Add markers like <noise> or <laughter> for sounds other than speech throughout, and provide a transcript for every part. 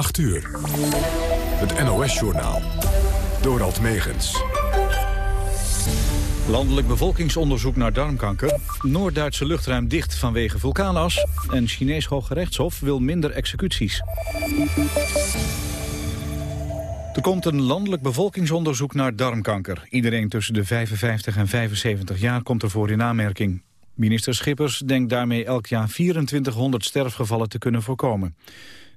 8 uur. Het NOS-journaal. Dorald Megens. Landelijk bevolkingsonderzoek naar darmkanker. Noord-Duitse luchtruim dicht vanwege vulkaanas. En Chinees Hooggerechtshof wil minder executies. Er komt een landelijk bevolkingsonderzoek naar darmkanker. Iedereen tussen de 55 en 75 jaar komt ervoor in aanmerking. Minister Schippers denkt daarmee elk jaar 2400 sterfgevallen te kunnen voorkomen.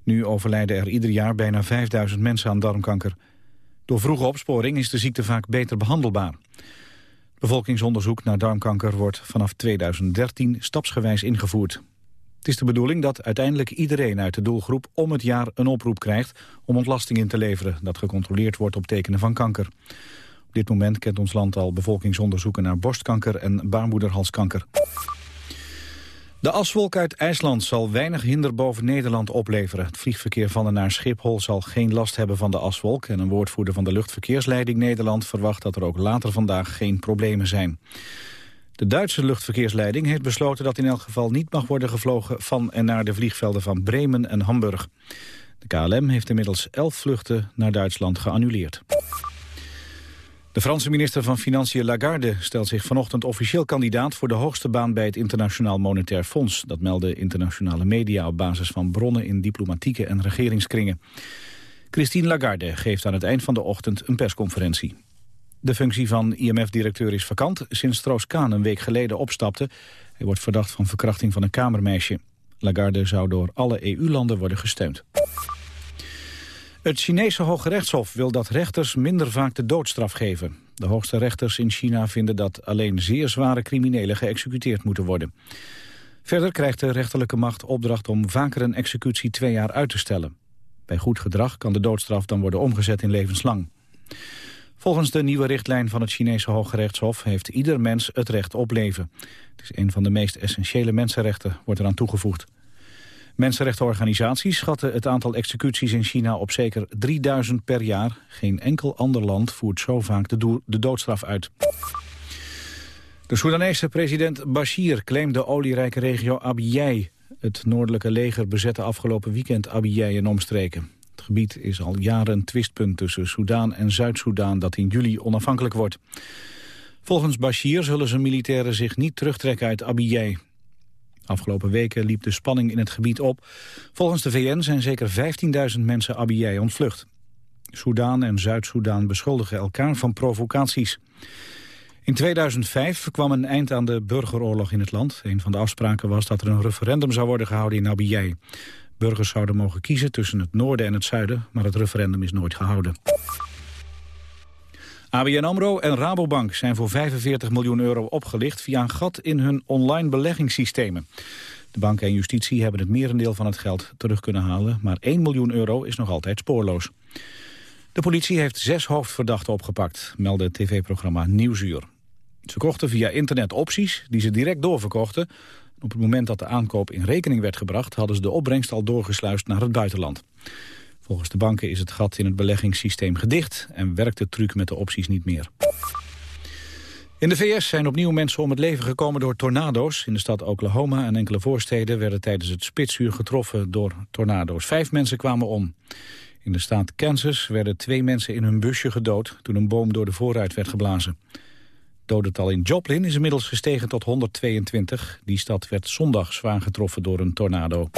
Nu overlijden er ieder jaar bijna 5000 mensen aan darmkanker. Door vroege opsporing is de ziekte vaak beter behandelbaar. Bevolkingsonderzoek naar darmkanker wordt vanaf 2013 stapsgewijs ingevoerd. Het is de bedoeling dat uiteindelijk iedereen uit de doelgroep om het jaar een oproep krijgt om ontlasting in te leveren dat gecontroleerd wordt op tekenen van kanker. Op dit moment kent ons land al bevolkingsonderzoeken naar borstkanker en baarmoederhalskanker. De aswolk uit IJsland zal weinig hinder boven Nederland opleveren. Het vliegverkeer van en naar Schiphol zal geen last hebben van de aswolk... en een woordvoerder van de luchtverkeersleiding Nederland verwacht dat er ook later vandaag geen problemen zijn. De Duitse luchtverkeersleiding heeft besloten dat in elk geval niet mag worden gevlogen van en naar de vliegvelden van Bremen en Hamburg. De KLM heeft inmiddels elf vluchten naar Duitsland geannuleerd. De Franse minister van Financiën Lagarde stelt zich vanochtend officieel kandidaat voor de hoogste baan bij het Internationaal Monetair Fonds. Dat melden internationale media op basis van bronnen in diplomatieke en regeringskringen. Christine Lagarde geeft aan het eind van de ochtend een persconferentie. De functie van IMF-directeur is vakant sinds Stroos-Kaan een week geleden opstapte. Hij wordt verdacht van verkrachting van een kamermeisje. Lagarde zou door alle EU-landen worden gesteund. Het Chinese Hoge Rechtshof wil dat rechters minder vaak de doodstraf geven. De hoogste rechters in China vinden dat alleen zeer zware criminelen geëxecuteerd moeten worden. Verder krijgt de rechterlijke macht opdracht om vaker een executie twee jaar uit te stellen. Bij goed gedrag kan de doodstraf dan worden omgezet in levenslang. Volgens de nieuwe richtlijn van het Chinese Hoge Rechtshof heeft ieder mens het recht op leven. Het is een van de meest essentiële mensenrechten, wordt eraan toegevoegd. Mensenrechtenorganisaties schatten het aantal executies in China op zeker 3000 per jaar. Geen enkel ander land voert zo vaak de, doodstraf uit. De Soedanese president Bashir claimt de olierijke regio Abiyai. Het noordelijke leger bezette afgelopen weekend Abiyai en omstreken. Het gebied is al jaren een twistpunt tussen Soedan en Zuid-Soedan dat in juli onafhankelijk wordt. Volgens Bashir zullen zijn militairen zich niet terugtrekken uit Abiyai. Afgelopen weken liep de spanning in het gebied op. Volgens de VN zijn zeker 15.000 mensen Abiyai ontvlucht. Soedan en Zuid-Soedan beschuldigen elkaar van provocaties. In 2005 kwam een eind aan de burgeroorlog in het land. Een van de afspraken was dat er een referendum zou worden gehouden in Abiyai. Burgers zouden mogen kiezen tussen het noorden en het zuiden, maar het referendum is nooit gehouden. ABN AMRO en Rabobank zijn voor 45 miljoen euro opgelicht... via een gat in hun online beleggingssystemen. De bank en justitie hebben het merendeel van het geld terug kunnen halen... maar 1 miljoen euro is nog altijd spoorloos. De politie heeft zes hoofdverdachten opgepakt, meldde het tv-programma Nieuwsuur. Ze kochten via internet opties die ze direct doorverkochten. Op het moment dat de aankoop in rekening werd gebracht... hadden ze de opbrengst al doorgesluist naar het buitenland. Volgens de banken is het gat in het beleggingssysteem gedicht... en werkt de truc met de opties niet meer. In de VS zijn opnieuw mensen om het leven gekomen door tornado's. In de stad Oklahoma en enkele voorsteden werden tijdens het spitsuur getroffen door tornado's. Vijf mensen kwamen om. In de staat Kansas werden twee mensen in hun busje gedood... toen een boom door de voorruit werd geblazen. Dodental in Joplin is inmiddels gestegen tot 122. Die stad werd zondag zwaar getroffen door een tornado.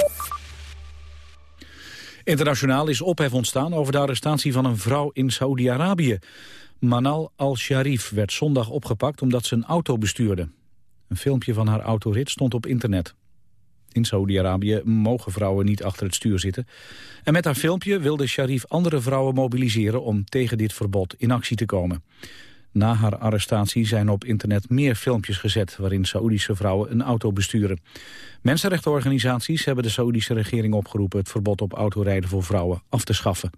Internationaal is ophef ontstaan over de arrestatie van een vrouw in Saoedi-Arabië. Manal al-Sharif werd zondag opgepakt omdat ze een auto bestuurde. Een filmpje van haar autorit stond op internet. In Saoedi-Arabië mogen vrouwen niet achter het stuur zitten. En met haar filmpje wilde Sharif andere vrouwen mobiliseren om tegen dit verbod in actie te komen. Na haar arrestatie zijn op internet meer filmpjes gezet... waarin Saoedische vrouwen een auto besturen. Mensenrechtenorganisaties hebben de Saoedische regering opgeroepen... het verbod op autorijden voor vrouwen af te schaffen.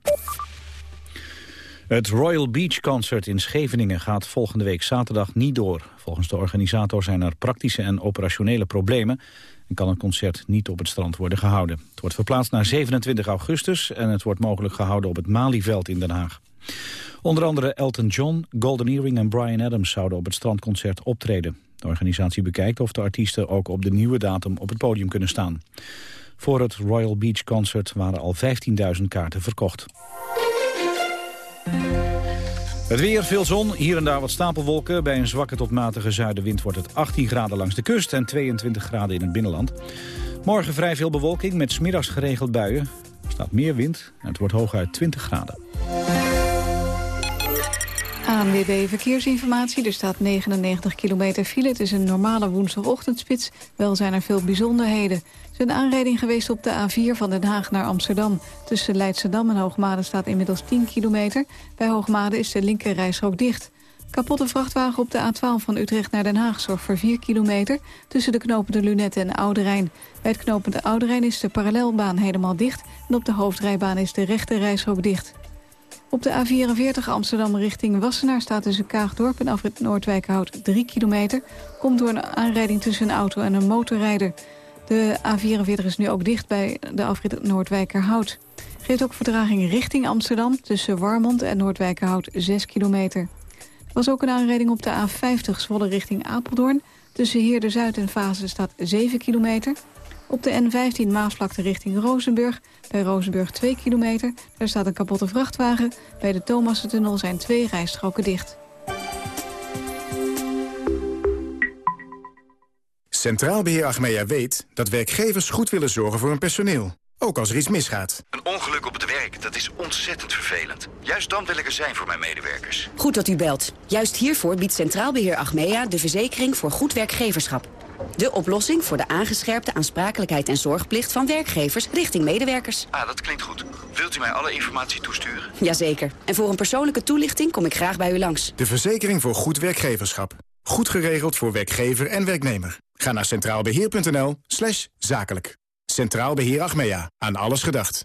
Het Royal Beach Concert in Scheveningen gaat volgende week zaterdag niet door. Volgens de organisator zijn er praktische en operationele problemen... en kan het concert niet op het strand worden gehouden. Het wordt verplaatst naar 27 augustus... en het wordt mogelijk gehouden op het Malieveld in Den Haag. Onder andere Elton John, Golden Earring en Brian Adams zouden op het strandconcert optreden. De organisatie bekijkt of de artiesten ook op de nieuwe datum op het podium kunnen staan. Voor het Royal Beach Concert waren al 15.000 kaarten verkocht. Het weer, veel zon, hier en daar wat stapelwolken. Bij een zwakke tot matige zuidenwind wordt het 18 graden langs de kust... en 22 graden in het binnenland. Morgen vrij veel bewolking met smiddags geregeld buien. Er staat meer wind en het wordt hooguit 20 graden. ANWB Verkeersinformatie. Er staat 99 kilometer file. Het is een normale woensdagochtendspits. Wel zijn er veel bijzonderheden. Er is een aanrijding geweest op de A4 van Den Haag naar Amsterdam. Tussen Leidschendam en Hoogmade staat inmiddels 10 kilometer. Bij Hoogmade is de linkerrijstrook dicht. Kapotte vrachtwagen op de A12 van Utrecht naar Den Haag zorgt voor 4 kilometer... tussen de knopende Lunette en Oude Rijn. Bij het knopende Oude Rijn is de parallelbaan helemaal dicht... en op de hoofdrijbaan is de rechte rijstrook dicht. Op de A44 Amsterdam richting Wassenaar staat tussen Kaagdorp en Afrit Noordwijkerhout 3 kilometer. Komt door een aanrijding tussen een auto en een motorrijder. De A44 is nu ook dicht bij de afrit Noordwijkerhout. Geeft ook vertraging richting Amsterdam tussen Warmond en Noordwijkerhout 6 kilometer. Er was ook een aanrijding op de A50 Zwolle richting Apeldoorn. Tussen Heerde Zuid en Fase staat 7 kilometer. Op de N15 Maasvlakte richting Rozenburg. Bij Rozenburg 2 kilometer. Daar staat een kapotte vrachtwagen. Bij de Thomassentunnel zijn twee rijstroken dicht. Centraal Beheer Achmea weet dat werkgevers goed willen zorgen voor hun personeel. Ook als er iets misgaat. Een ongeluk op het werk, dat is ontzettend vervelend. Juist dan wil ik er zijn voor mijn medewerkers. Goed dat u belt. Juist hiervoor biedt Centraal Beheer Achmea de verzekering voor goed werkgeverschap. De oplossing voor de aangescherpte aansprakelijkheid en zorgplicht van werkgevers richting medewerkers. Ah, dat klinkt goed. Wilt u mij alle informatie toesturen? Jazeker. En voor een persoonlijke toelichting kom ik graag bij u langs. De verzekering voor goed werkgeverschap. Goed geregeld voor werkgever en werknemer. Ga naar centraalbeheer.nl slash zakelijk. Centraal Beheer Achmea. Aan alles gedacht.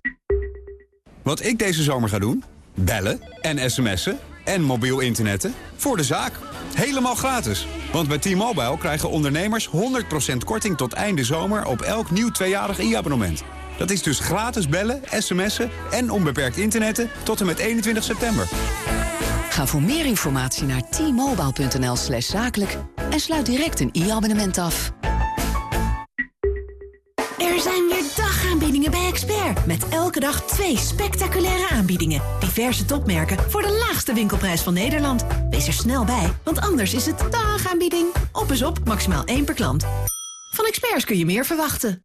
Wat ik deze zomer ga doen? Bellen en sms'en en mobiel internetten voor de zaak. Helemaal gratis. Want bij T-Mobile krijgen ondernemers 100% korting tot einde zomer op elk nieuw tweejarig e-abonnement. Dat is dus gratis bellen, sms'en en onbeperkt internetten tot en met 21 september. Ga voor meer informatie naar t-mobile.nl slash zakelijk en sluit direct een e-abonnement af. Er zijn weer dagaanbiedingen bij Expert. Met elke dag twee spectaculaire aanbiedingen. Diverse topmerken voor de laagste winkelprijs van Nederland. Wees er snel bij, want anders is het dagaanbieding. Op is op, maximaal één per klant. Van Experts kun je meer verwachten.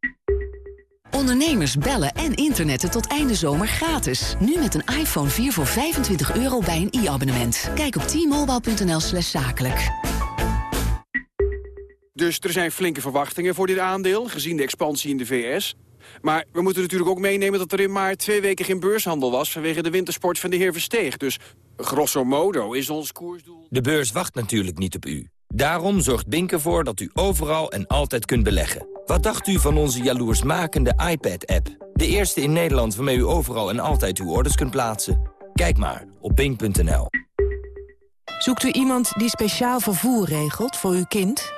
Ondernemers bellen en internetten tot einde zomer gratis. Nu met een iPhone 4 voor 25 euro bij een e-abonnement. Kijk op t-mobile.nl zakelijk. Dus er zijn flinke verwachtingen voor dit aandeel, gezien de expansie in de VS. Maar we moeten natuurlijk ook meenemen dat er in maart twee weken geen beurshandel was... vanwege de wintersport van de heer Versteeg. Dus grosso modo is ons koersdoel... De beurs wacht natuurlijk niet op u. Daarom zorgt Bink ervoor dat u overal en altijd kunt beleggen. Wat dacht u van onze jaloersmakende iPad-app? De eerste in Nederland waarmee u overal en altijd uw orders kunt plaatsen. Kijk maar op bink.nl. Zoekt u iemand die speciaal vervoer regelt voor uw kind?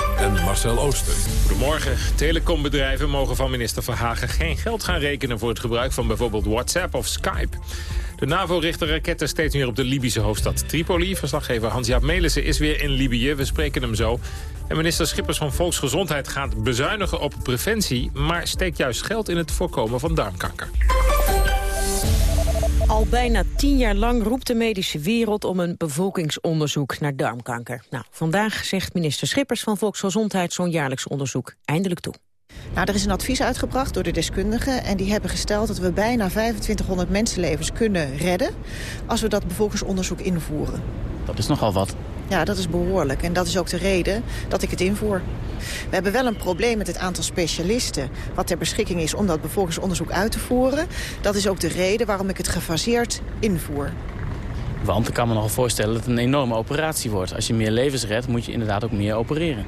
en Marcel Ooster. Goedemorgen. Telecombedrijven mogen van minister Verhagen geen geld gaan rekenen... voor het gebruik van bijvoorbeeld WhatsApp of Skype. De NAVO richt de raketten steeds meer op de Libische hoofdstad Tripoli. Verslaggever Hans-Jaap Melissen is weer in Libië. We spreken hem zo. En minister Schippers van Volksgezondheid gaat bezuinigen op preventie... maar steekt juist geld in het voorkomen van darmkanker. Al bijna tien jaar lang roept de medische wereld om een bevolkingsonderzoek naar darmkanker. Nou, vandaag zegt minister Schippers van Volksgezondheid zo'n jaarlijks onderzoek eindelijk toe. Nou, er is een advies uitgebracht door de deskundigen... en die hebben gesteld dat we bijna 2500 mensenlevens kunnen redden... als we dat bevolkingsonderzoek invoeren. Dat is nogal wat. Ja, dat is behoorlijk. En dat is ook de reden dat ik het invoer. We hebben wel een probleem met het aantal specialisten... wat ter beschikking is om dat bevolkingsonderzoek uit te voeren. Dat is ook de reden waarom ik het gefaseerd invoer. Want ik kan me nogal voorstellen dat het een enorme operatie wordt. Als je meer levens redt, moet je inderdaad ook meer opereren.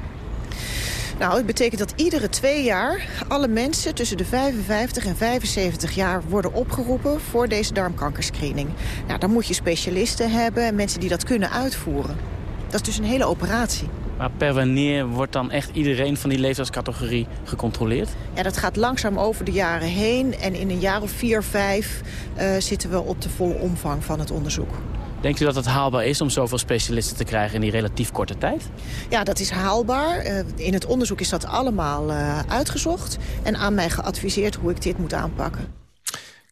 Nou, het betekent dat iedere twee jaar alle mensen tussen de 55 en 75 jaar worden opgeroepen voor deze darmkankerscreening. Nou, dan moet je specialisten hebben en mensen die dat kunnen uitvoeren. Dat is dus een hele operatie. Maar per wanneer wordt dan echt iedereen van die leeftijdscategorie gecontroleerd? Ja, dat gaat langzaam over de jaren heen. En in een jaar of vier, vijf uh, zitten we op de volle omvang van het onderzoek. Denkt u dat het haalbaar is om zoveel specialisten te krijgen in die relatief korte tijd? Ja, dat is haalbaar. Uh, in het onderzoek is dat allemaal uh, uitgezocht. En aan mij geadviseerd hoe ik dit moet aanpakken.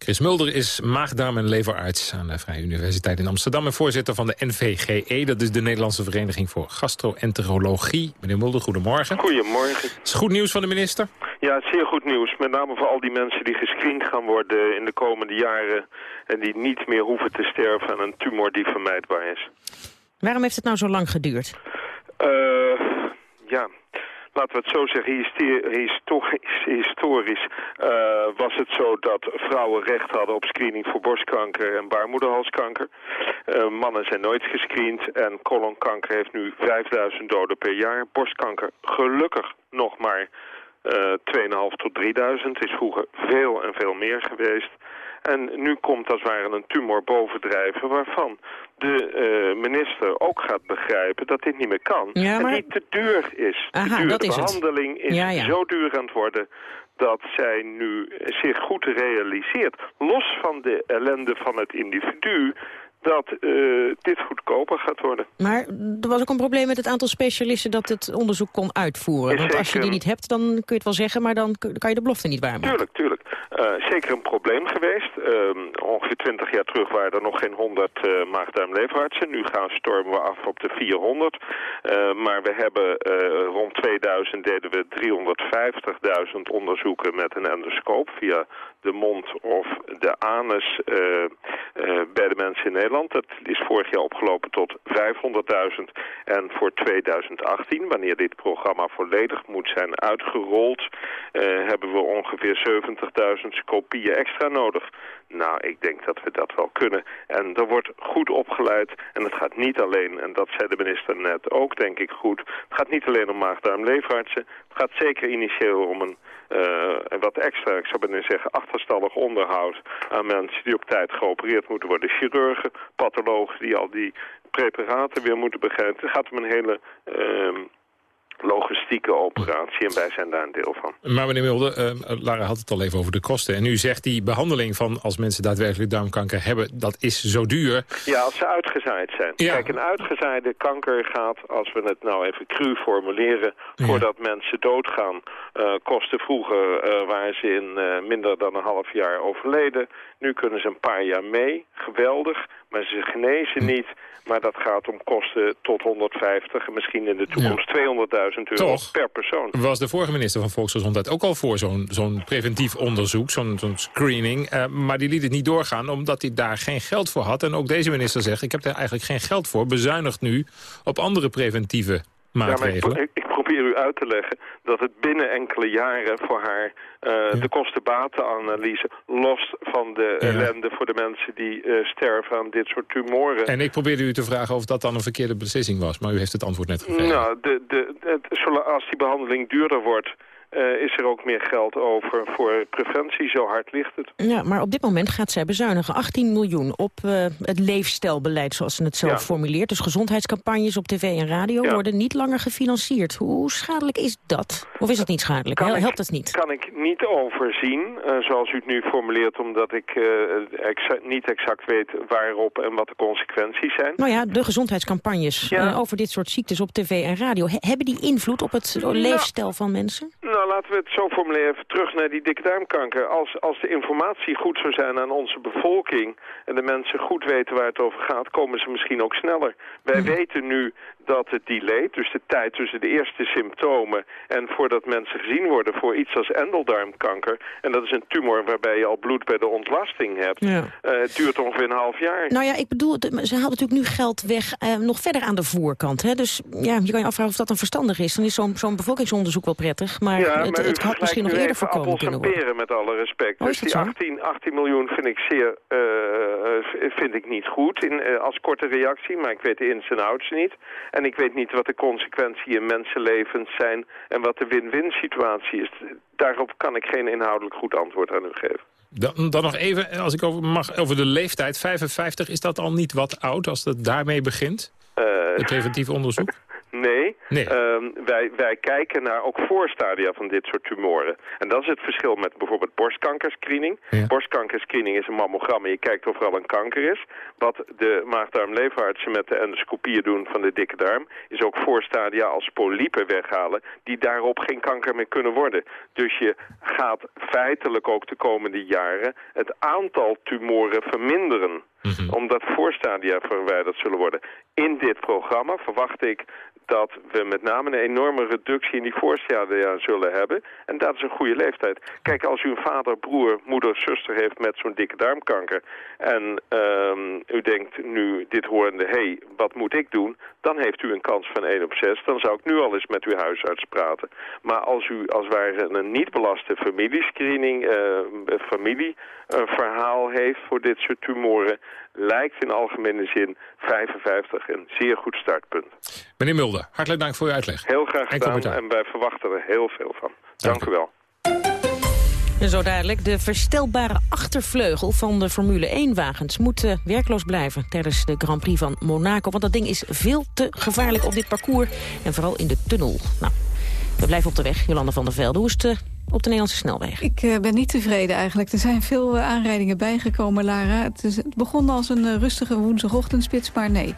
Chris Mulder is maagdarm- en leverarts aan de Vrije Universiteit in Amsterdam... en voorzitter van de NVGE, dat is de Nederlandse Vereniging voor Gastroenterologie. Meneer Mulder, goedemorgen. Goedemorgen. Is goed nieuws van de minister? Ja, het is zeer goed nieuws. Met name voor al die mensen die gescreend gaan worden in de komende jaren... en die niet meer hoeven te sterven aan een tumor die vermijdbaar is. Waarom heeft het nou zo lang geduurd? Uh, ja, laten we het zo zeggen, historisch, historisch uh, was het zo dat vrouwen recht hadden op screening voor borstkanker en baarmoederhalskanker. Uh, mannen zijn nooit gescreend en kolonkanker heeft nu 5000 doden per jaar. Borstkanker gelukkig nog maar uh, 2.500 tot 3000, is vroeger veel en veel meer geweest. En nu komt als het ware een tumor bovendrijven waarvan de uh, minister ook gaat begrijpen dat dit niet meer kan. Ja, maar... En niet te duur is. Aha, de dat is behandeling het. is ja, ja. zo duur aan het worden dat zij nu zich goed realiseert. Los van de ellende van het individu dat uh, dit goedkoper gaat worden. Maar er was ook een probleem met het aantal specialisten dat het onderzoek kon uitvoeren. Is Want als je die niet hebt, dan kun je het wel zeggen, maar dan kan je de belofte niet waarmaken. Tuurlijk, tuurlijk. Uh, zeker een probleem geweest. Um, ongeveer 20 jaar terug waren er nog geen 100 uh, maagdarmleverartsen. Nu gaan stormen we af op de 400. Uh, maar we hebben rond 2000 deden we 350.000 onderzoeken met een endoscoop via de mond of de anus uh, uh, bij de mensen in Nederland. Dat is vorig jaar opgelopen tot 500.000. En voor 2018, wanneer dit programma volledig moet zijn uitgerold, uh, hebben we ongeveer 70.000 kopieën extra nodig. Nou, ik denk dat we dat wel kunnen. En er wordt goed opgeleid. En het gaat niet alleen, en dat zei de minister net ook, denk ik goed. Het gaat niet alleen om maagdarmleverartsen. Het gaat zeker initieel om een uh, wat extra, ik zou bijna zeggen, achterstallig onderhoud aan mensen die op tijd geopereerd moeten worden. Chirurgen, pathologen die al die preparaten weer moeten begrijpen. Het gaat om een hele uh, logistieke operatie en wij zijn daar een deel van. Maar meneer Mulder, uh, Lara had het al even over de kosten. En u zegt die behandeling van als mensen daadwerkelijk darmkanker hebben, dat is zo duur. Ja, als ze uitgezaaid zijn. Ja. Kijk, een uitgezaaide kanker gaat, als we het nou even cru formuleren, voordat mensen doodgaan, uh, kosten vroeger uh, waren ze in uh, minder dan een half jaar overleden. Nu kunnen ze een paar jaar mee, geweldig, maar ze genezen niet. Maar dat gaat om kosten tot 150 en misschien in de toekomst ja. 200.000 euro Toch per persoon. was de vorige minister van Volksgezondheid ook al voor zo'n zo'n preventief onderzoek, zo'n zo'n screening. Uh, maar die liet het niet doorgaan omdat hij daar geen geld voor had. En ook deze minister zegt, ik heb daar eigenlijk geen geld voor. Bezuinigt nu op andere preventieve maatregelen. Ja, probeer u uit te leggen dat het binnen enkele jaren voor haar uh, ja. de kosten-batenanalyse los van de ja. ellende voor de mensen die uh, sterven aan dit soort tumoren. En ik probeerde u te vragen of dat dan een verkeerde beslissing was, maar u heeft het antwoord net gegeven. Nou, de, de, het, als die behandeling duurder wordt, uh, is er ook meer geld over voor preventie. Zo hard ligt het. Ja, maar op dit moment gaat zij bezuinigen 18 miljoen op uh, het leefstijlbeleid, zoals ze het zelf ja. formuleert. Dus gezondheidscampagnes op tv en radio ja. worden niet langer gefinancierd. Hoe schadelijk is dat? Of is het niet schadelijk? Kan Helpt het niet? Kan ik niet overzien, uh, zoals u het nu formuleert, omdat ik exa niet exact weet waarop en wat de consequenties zijn. Nou ja, de gezondheidscampagnes ja. over dit soort ziektes op tv en radio, He hebben die invloed op het leefstijl van mensen? Nou, laten we het zo formuleren, even terug naar die dikke darmkanker. Als, als de informatie goed zou zijn aan onze bevolking en de mensen goed weten waar het over gaat, komen ze misschien ook sneller. Wij mm. weten nu dat het delay, dus de tijd tussen de eerste symptomen en voordat mensen gezien worden voor iets als endeldarmkanker, en dat is een tumor waarbij je al bloed bij de ontlasting hebt, ja. uh, het duurt ongeveer een half jaar. Nou ja, ik bedoel, ze halen natuurlijk nu geld weg uh, nog verder aan de voorkant. Hè? Dus ja, je kan je afvragen of dat dan verstandig is. Dan is zo'n zo'n bevolkingsonderzoek wel prettig, maar ja, het, maar het had misschien nog eerder voorkomen kunnen worden. peren met alle respect. Oh, dus die zo? 18, 18 miljoen vind ik zeer eh, eh, vind ik niet goed in, eh, als korte reactie, maar ik weet de ins en outs niet. En ik weet niet wat de consequenties in mensenlevens zijn en wat de win-win situatie is. Daarop kan ik geen inhoudelijk goed antwoord aan u geven. Dan, dan nog even, als ik over mag, over de leeftijd. 55, is dat al niet wat oud als het daarmee begint? Eh, Het preventief onderzoek? Nee. Ehm, wij, wij kijken naar ook voorstadia van dit soort tumoren. En dat is het verschil met bijvoorbeeld borstkankerscreening. Borstkankerscreening is een mammogram en je kijkt of er al een kanker is. Wat de maagdarmleverartsen met de endoscopieën doen van de dikke darm... is ook voorstadia als polypen weghalen die daarop geen kanker meer kunnen worden. Dus je gaat feitelijk ook de komende jaren het aantal tumoren verminderen omdat voorstadia verwijderd zullen worden. In dit programma verwacht ik dat we met name een enorme reductie in die voorstadia zullen hebben. En dat is een goede leeftijd. Kijk, als u een vader, broer, moeder, zuster heeft met zo'n dikke darmkanker... en ehm, u denkt nu dit horende, hé, hey, wat moet ik doen? Dan heeft u een kans van 1 op 6. Dan zou ik nu al eens met uw huisarts praten. Maar als u als ware een niet belaste familiescreening, eh familieverhaal heeft voor dit soort tumoren... lijkt in algemene zin 55 een zeer goed startpunt. Meneer Mulder, hartelijk dank voor uw uitleg. Heel graag gedaan en wij verwachten er heel veel van. Dank, u wel. En zo dadelijk, de verstelbare achtervleugel van de Formule 1-wagens moet eh, werkloos blijven tijdens de Grand Prix van Monaco. Want dat ding is veel te gevaarlijk op dit parcours en vooral in de tunnel. Nou, we blijven op de weg, Jolanda van der Velde. Hoe is het eh, op de Nederlandse snelweg? Ik eh, ben niet tevreden eigenlijk. Er zijn veel eh, aanrijdingen bijgekomen, Lara. Het, is, het begon als een rustige woensdagochtendspits, maar nee.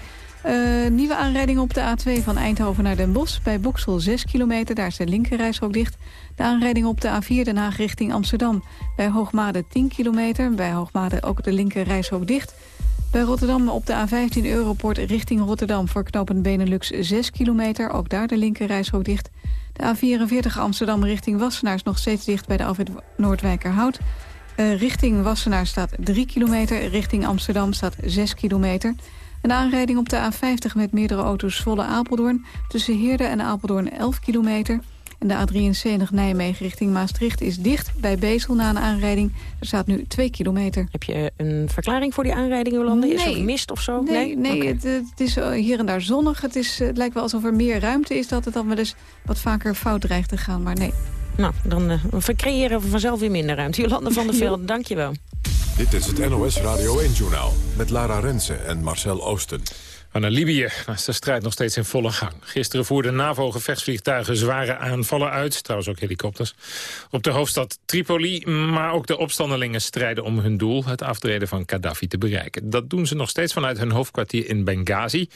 Nieuwe aanrijdingen op de A2 van Eindhoven naar Den Bosch. Bij Boksel 6 kilometer, daar is de linkerrijstrook dicht. De aanrijding op de A4 Den Haag richting Amsterdam. Bij Hoogmade 10 kilometer, bij Hoogmade ook de linkerrijstrook dicht. Bij Rotterdam op de A15 Europort richting Rotterdam... voor knooppunt Benelux 6 kilometer, ook daar de linkerrijstrook dicht. De A44 Amsterdam richting Wassenaar is nog steeds dicht bij de Alfred Noordwijkerhout. Eh, richting Wassenaar staat 3 kilometer, richting Amsterdam staat 6 kilometer. Een aanrijding op de A50 met meerdere auto's volle Apeldoorn. Tussen Heerde en Apeldoorn 11 kilometer. En de A73 Nijmegen richting Maastricht is dicht bij Bezel na een aanrijding. Er staat nu 2 kilometer. Heb je een verklaring voor die aanrijding, Jolanda? Is er mist of zo? Nee, nee, het, het is eh, hier en daar zonnig. Het, is, eh, het lijkt wel alsof er meer ruimte is... dat het dan wel eens wat vaker fout dreigt te gaan, maar nee. Nou, dan vercreëren we vanzelf weer minder ruimte. Jolanda van der <laughs> Velde, dank je wel. Dit is het NOS Radio 1-journaal met Lara Rensen en Marcel Oosten. Maar naar Libië is de strijd nog steeds in volle gang. Gisteren voerden NAVO-gevechtsvliegtuigen zware aanvallen uit... trouwens ook helikopters, op de hoofdstad Tripoli. Maar ook de opstandelingen strijden om hun doel... het aftreden van Gaddafi te bereiken. Dat doen ze nog steeds vanuit hun hoofdkwartier in Benghazi.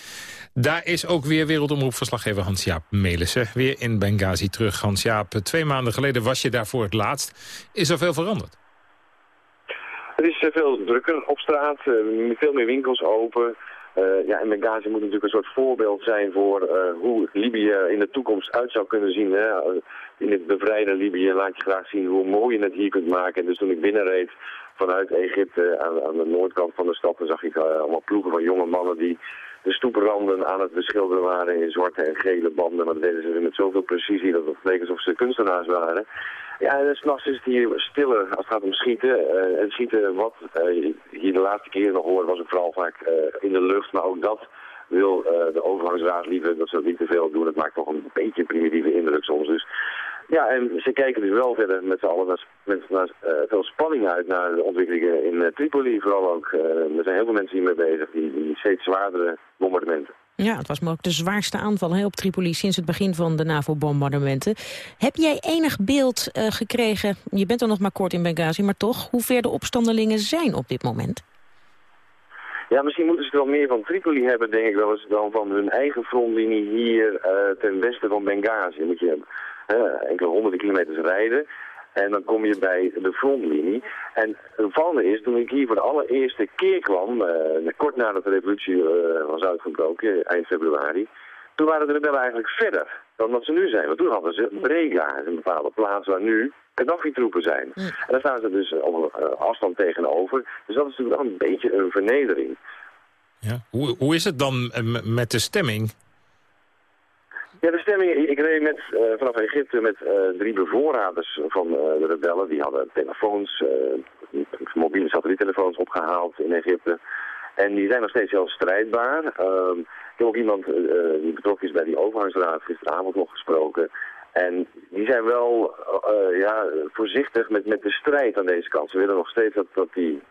Daar is ook weer wereldomroepverslaggever Hans-Jaap Melissen. Weer in Benghazi terug. Hans-Jaap, twee maanden geleden was je daar voor het laatst. Is er veel veranderd? Het is eh, veel drukker op straat, eh, veel meer winkels open. Eh, ja, en Benghazi moet natuurlijk een soort voorbeeld zijn voor eh, hoe Libië in de toekomst uit zou kunnen zien. Hè? In het bevrijde Libië laat je graag zien hoe mooi je het hier kunt maken. En dus toen ik binnenreed vanuit Egypte aan, aan de noordkant van de stad, dan zag ik eh, allemaal ploegen van jonge mannen die de stoepranden aan het beschilderen waren in zwarte en gele banden. Maar dat deden ze met zoveel precisie dat het leek alsof ze kunstenaars waren. Ja, en s'nachts is het hier stiller als het gaat om schieten. Eh, en schieten wat eh, hier de laatste keer nog hoorde was het vooral vaak eh, in de lucht. Maar ook dat wil de overgangsraad liever dat ze dat niet te veel doen. Het maakt toch een beetje een primitieve indruk soms. Dus ja, en ze kijken dus wel verder met z'n allen naar, met, veel spanning uit naar de ontwikkelingen in Tripoli. Vooral ook, er zijn heel veel mensen hiermee bezig, die, die steeds zwaardere bombardementen. Ja, het was mogelijk de zwaarste aanval hè, op Tripoli sinds het begin van de NAVO-bombardementen. Heb jij enig beeld eh, gekregen, je bent er nog maar kort in Benghazi, maar toch, hoe ver de opstandelingen zijn op dit moment? Ja, misschien moeten ze het wel meer van Tripoli hebben, denk ik wel eens, dan van hun eigen frontlinie hier eh, ten westen van Benghazi. Moet je eh, enkele honderden kilometers rijden en dan kom je bij de frontlinie. En het opvallende is, toen ik hier voor de allereerste keer kwam, eh, kort nadat de revolutie eh, was uitgebroken, eind februari, toen waren de rebellen eigenlijk verder dan dat ze nu zijn. Want toen hadden ze Brega, een bepaalde plaats waar nu Gaddafi-troepen zijn. En daar staan ze dus op een eh, afstand tegenover. Dus dat is natuurlijk wel een beetje een vernedering. Ja. Hoe, hoe is het dan met de stemming? Ja, de stemming. Ik reed met, uh, vanaf Egypte met uh, drie bevoorraders van uh, de rebellen. Die hadden telefoons, mobiele satelliettelefoons opgehaald in Egypte. En die zijn nog steeds heel strijdbaar. Ehm, ik heb ook iemand die betrokken is bij die overgangsraad gisteravond nog gesproken. En die zijn wel ja, voorzichtig met, met de strijd aan deze kant. Ze willen nog steeds dat, dat die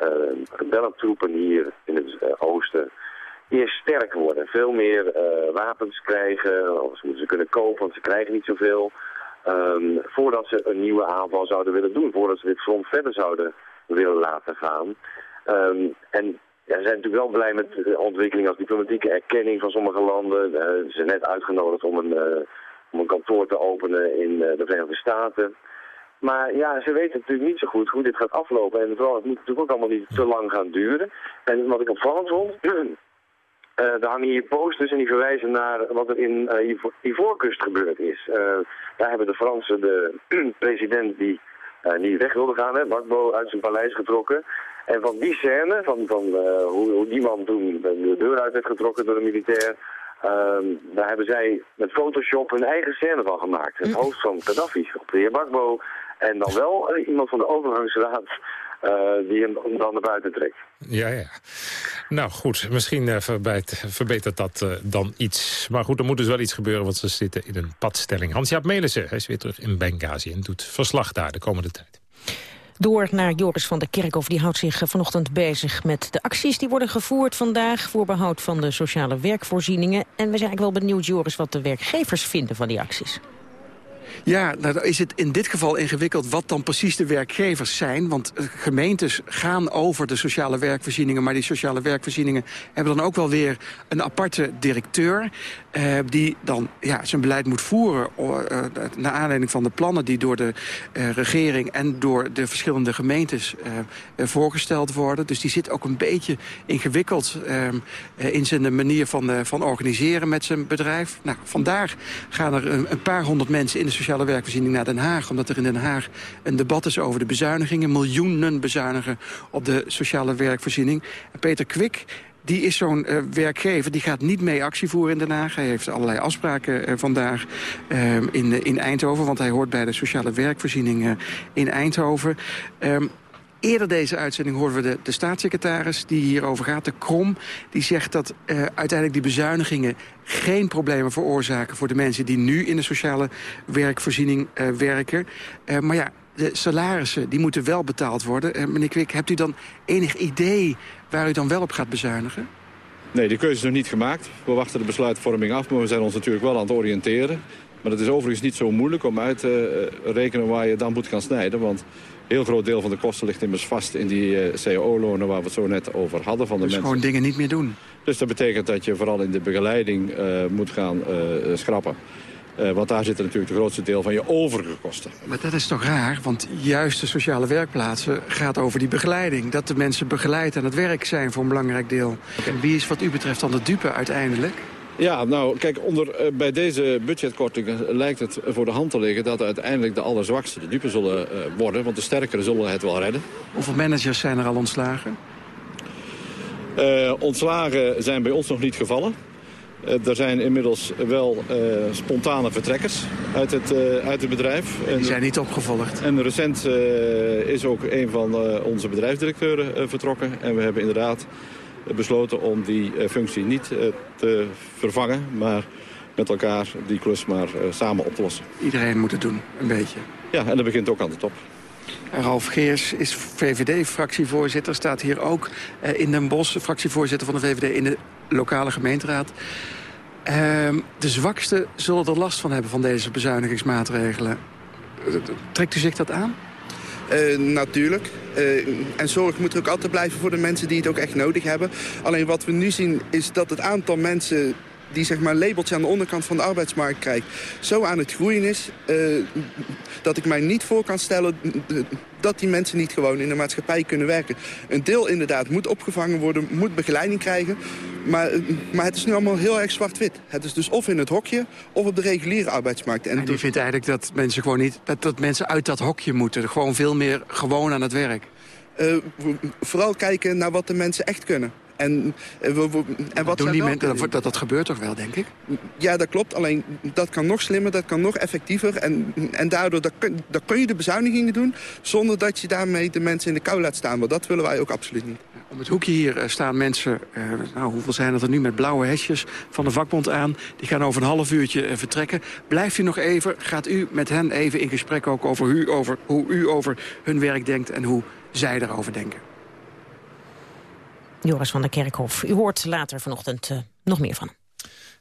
rebellentroepen hier in het oosten eerst sterk worden. Veel meer wapens krijgen, of ze moeten ze kunnen kopen, want ze krijgen niet zoveel. Um, voordat ze een nieuwe aanval zouden willen doen, voordat ze dit front verder zouden willen laten gaan. Um, en ja, ze zijn natuurlijk wel blij met de ontwikkeling als diplomatieke erkenning van sommige landen. ze zijn net uitgenodigd om een om een kantoor te openen in eh, de Verenigde Staten. Maar ja, ze weten natuurlijk niet zo goed hoe dit gaat aflopen. En vooral, het moet natuurlijk ook allemaal niet te lang gaan duren. En wat ik opvallend vond, <clears throat> er hangen hier posters en die verwijzen naar wat er in uh, Ivoorkust gebeurd is. Uh, daar hebben de Fransen de <clears throat> president die niet weg wilde gaan, hè, Bakbo, uit zijn paleis getrokken. En van die scène, van, van hoe, hoe, die man toen de deur uit werd getrokken door een militair... Um, daar hebben zij met Photoshop hun eigen scène van gemaakt. Het hm. hoofd van Gaddafi op de heer Bakbo. En dan wel uh, iemand van de overgangsraad die hem dan naar buiten trekt. Ja, ja. Nou goed, misschien uh, verbetert, verbetert dat uh, dan iets. Maar goed, er moet dus wel iets gebeuren, want ze zitten in een padstelling. Hans-Jaap Melissen is weer terug in Benghazi en doet verslag daar de komende tijd. Door naar Joris van der Kerkhof. Die houdt zich vanochtend bezig met de acties die worden gevoerd vandaag... voor behoud van de sociale werkvoorzieningen. En we zijn eigenlijk wel benieuwd, Joris, wat de werkgevers vinden van die acties. Ja, nou dan is het in dit geval ingewikkeld wat dan precies de werkgevers zijn. Want eh, gemeentes gaan over de sociale werkvoorzieningen... maar die sociale werkvoorzieningen hebben dan ook wel weer een aparte directeur... Uh, die dan ja, zijn beleid moet voeren uh, naar aanleiding van de plannen... die door de regering en door de verschillende gemeentes voorgesteld worden. Dus die zit ook een beetje ingewikkeld in zijn manier van, van organiseren met zijn bedrijf. Nou, vandaag gaan er een, een paar honderd mensen in de sociale werkvoorziening naar Den Haag... omdat er in Den Haag een debat is over de bezuinigingen. Miljoenen bezuinigen op de sociale werkvoorziening. En Peter Kwik die is zo'n uh, werkgever, die gaat niet mee actie voeren in Den Haag. Hij heeft allerlei afspraken uh, vandaag uh, in, in Eindhoven... want hij hoort bij de sociale werkvoorziening in Eindhoven. Um, Eerder deze uitzending hoorden we de, de staatssecretaris die hierover gaat, de Krom. Die zegt dat uh, uiteindelijk die bezuinigingen geen problemen veroorzaken... voor de mensen die nu in de sociale werkvoorziening uh, werken. Uh, maar ja, de salarissen die moeten wel betaald worden. meneer Kwik, hebt u dan enig idee waar u dan wel op gaat bezuinigen? Nee, die keuze is nog niet gemaakt. We wachten de besluitvorming af, maar we zijn ons natuurlijk wel aan het oriënteren. Maar het is overigens niet zo moeilijk om uit te rekenen waar je dan moet gaan snijden. Want heel groot deel van de kosten ligt immers vast in die uh, cao-lonen waar we het zo net over hadden. Van de dus mensen. gewoon dingen niet meer doen? Dus dat betekent dat je vooral in de begeleiding uh, moet gaan uh, schrappen. want daar zit natuurlijk het grootste deel van je overige kosten. Maar dat is toch raar, want juist de sociale werkplaatsen gaat over die begeleiding. Dat de mensen begeleid aan het werk zijn voor een belangrijk deel. En wie is wat u betreft dan de dupe uiteindelijk? Ja, nou, kijk, onder, uh, bij deze budgetkortingen lijkt het voor de hand te liggen... dat uiteindelijk de allerzwakste de dupe zullen uh, worden. Want de sterkere zullen het wel redden. Hoeveel managers zijn er al ontslagen? Uh, ontslagen zijn bij ons nog niet gevallen. er zijn inmiddels wel spontane vertrekkers uit het, uit het bedrijf. En die zijn niet opgevolgd? En recent is ook een van onze bedrijfsdirecteuren vertrokken. En we hebben inderdaad besloten om die eh, functie niet eh, te vervangen, maar met elkaar die klus maar eh, samen op te lossen. Iedereen moet het doen, een beetje. Ja, en dat begint ook aan de top. Ralf Geers is VVD-fractievoorzitter, staat hier ook in Den Bosch... fractievoorzitter van de VVD in de lokale gemeenteraad. Uh, de zwaksten zullen er last van hebben van deze bezuinigingsmaatregelen. Trekt u zich dat aan? Uh, natuurlijk. Uh, en zorg moet er ook altijd blijven voor de mensen die het ook echt nodig hebben. Alleen wat we nu zien is dat het aantal mensen die zeg maar labeltje aan de onderkant van de arbeidsmarkt krijgt... zo aan het groeien is uh, dat ik mij niet voor kan stellen... dat die mensen niet gewoon in de maatschappij kunnen werken. Een deel inderdaad moet opgevangen worden, moet begeleiding krijgen... Maar, maar het is nu allemaal heel erg zwart-wit. Het is dus of in het hokje of op de reguliere arbeidsmarkt. En, en u vindt eigenlijk dat mensen gewoon niet dat, dat mensen uit dat hokje moeten. Gewoon veel meer gewoon aan het werk. Uh, vooral kijken naar wat de mensen echt kunnen. En, eh, we, we- en wat Doen die mensen, dat, dat, dat gebeurt toch wel, denk ik? Ja, dat klopt. Alleen dat kan nog slimmer, dat kan nog effectiever. En, en daardoor dat kun, dat kun je de bezuinigingen doen... zonder dat je daarmee de mensen in de kou laat staan. Want dat willen wij ook absoluut niet. Om het hoekje hier eh, staan mensen, eh, nou, hoeveel zijn het er nu, met blauwe hesjes van de vakbond aan. Die gaan over een half uurtje vertrekken. Blijft u nog even, gaat u met hen even in gesprek ook over, u, over hoe u over hun werk denkt en hoe zij erover denken. Joris van der Kerkhof, u hoort later vanochtend eh, nog meer van hem.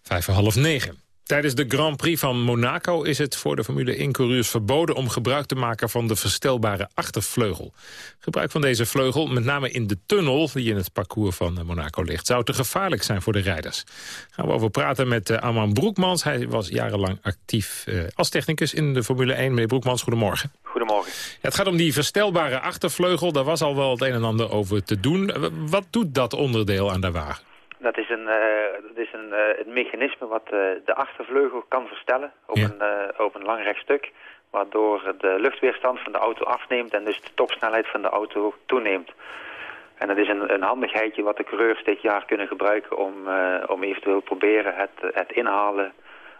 Vijf voor half negen. Tijdens de Grand Prix van Monaco is het voor de Formule 1-coureurs verboden om gebruik te maken van de verstelbare achtervleugel. Gebruik van deze vleugel, met name in de tunnel die in het parcours van Monaco ligt, zou te gevaarlijk zijn voor de rijders. Daar gaan we over praten met uh, Arman Broekmans. Hij was jarenlang actief uh, als technicus in de Formule 1. Meneer Broekmans, goedemorgen. Goedemorgen. Ja, het gaat om die verstelbare achtervleugel. Daar was al wel het een en ander over te doen. Wat doet dat onderdeel aan de wagen? Dat is een, uh, dat is een, uh, een mechanisme wat uh, de achtervleugel kan verstellen op, ja. een, op een lang rechtstuk. Waardoor de luchtweerstand van de auto afneemt en dus de topsnelheid van de auto toeneemt. En dat is een, een handigheidje wat de coureurs dit jaar kunnen gebruiken om, om eventueel proberen het, het inhalen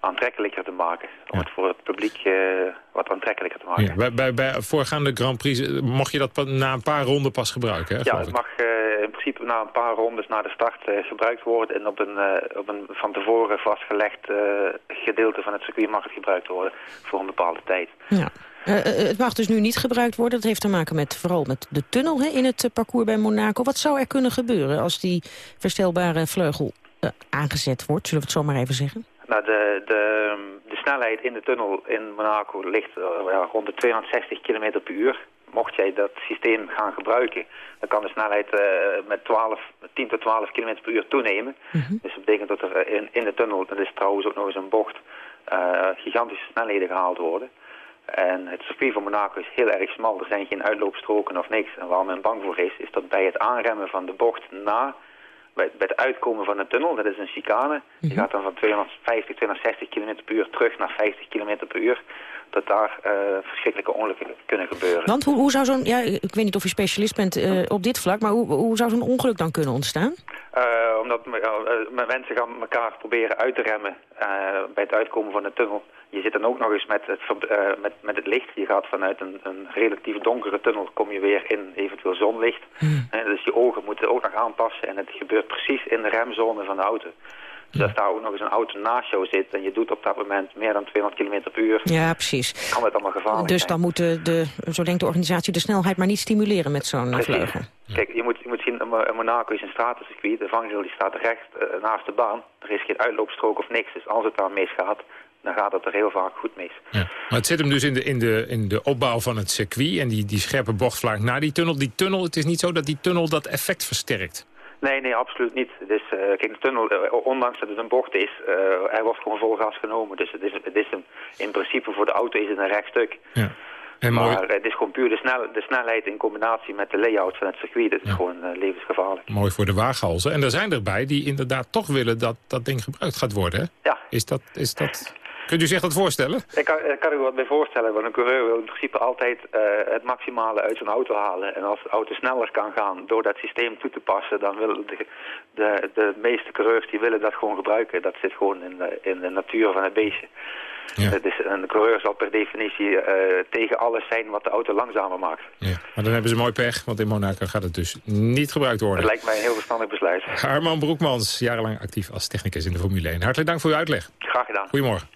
aantrekkelijker te maken. Om ja. het voor het publiek uh, wat aantrekkelijker te maken. Ja, bij, bij, bij voorgaande Grand Prix mocht je dat na een paar ronden pas gebruiken, hè? Ja, het mag uh, in principe na een paar rondes na de start uh, gebruikt worden. En op een, op een van tevoren vastgelegd gedeelte van het circuit mag het gebruikt worden voor een bepaalde tijd. Ja. het mag dus nu niet gebruikt worden. Dat heeft te maken met vooral met de tunnel hè, in het parcours bij Monaco. Wat zou er kunnen gebeuren als die verstelbare vleugel aangezet wordt? Zullen we het zo maar even zeggen? Nou, de, de, de snelheid in de tunnel in Monaco ligt uh, ja, rond de 260 km per uur. Mocht jij dat systeem gaan gebruiken, dan kan de snelheid uh, met 12, 10 tot 12 km per uur toenemen. Mm -hmm. Dus dat betekent dat er in, in de tunnel, dat is trouwens ook nog eens een bocht, uh, gigantische snelheden gehaald worden. En het circuit van Monaco is heel erg smal. Er zijn geen uitloopstroken of niks. En waar men bang voor is, is dat bij het aanremmen van de bocht na bij, bij het uitkomen van een tunnel, dat is een chicane. Die gaat dan van 250, 260 km per uur terug naar 50 km per uur. Dat daar uh, verschrikkelijke ongelukken kunnen gebeuren. Want hoe, hoe zou zo'n, ja, ik weet niet of je specialist bent uh, op dit vlak, maar hoe, hoe zou zo'n ongeluk dan kunnen ontstaan? Uh, omdat mensen gaan elkaar proberen uit te remmen bij het uitkomen van de tunnel. Je zit dan ook nog eens met het, met, met het licht. Je gaat vanuit een, een relatief donkere tunnel, kom je weer in eventueel zonlicht. Hmm. dus je ogen moeten ook nog aanpassen en het gebeurt precies in de remzone van de auto. Dus als daar ook nog eens een auto naast jou zit en je doet op dat moment meer dan 200 km per uur... Ja, precies. Kan het allemaal gevaarlijk Dus dan moet de, de, zo denkt de organisatie, de snelheid maar niet stimuleren met zo'n vleugel. Kijk, je moet, je moet zien, Monaco is een stratencircuit. De vangrail die staat recht uh, naast de baan. Er is geen uitloopstrook of niks. Dus als het daar misgaat, dan gaat het er heel vaak goed mis. Ja. Maar het zit hem dus in de, in de, in de opbouw van het circuit en die, die scherpe bochtvlaak naar die tunnel. Die tunnel, het is niet zo dat die tunnel dat effect versterkt. Nee, nee, absoluut niet. Dus, uh, kijk, de tunnel, uh, ondanks dat het een bocht is, uh, hij wordt gewoon vol gas genomen. Dus het is, het is een, in principe voor de auto is het een rechtstuk. Ja. En maar mooi... het is gewoon puur de, snel, de snelheid in combinatie met de layout van het circuit. Dat is ja. gewoon levensgevaarlijk. Mooi voor de waaghalzen. En er zijn erbij die inderdaad toch willen dat dat ding gebruikt gaat worden. Hè? Ja. Is dat, is dat... Kunt u zich dat voorstellen? Ik kan, ik kan u wat bij voorstellen, want een coureur wil in principe altijd uh, het maximale uit zijn auto halen. En als de auto sneller kan gaan door dat systeem toe te passen, dan willen de, de, de meeste coureurs die willen dat gewoon gebruiken. Dat zit gewoon in de, in de natuur van het beestje. Ja. Een coureur zal per definitie uh, tegen alles zijn wat de auto langzamer maakt. Ja. Maar dan hebben ze mooi pech, want in Monaco gaat het dus niet gebruikt worden. Dat lijkt mij een heel verstandig besluit. Arman Broekmans, jarenlang actief als technicus in de Formule 1. Hartelijk dank voor uw uitleg. Graag gedaan. Goedemorgen.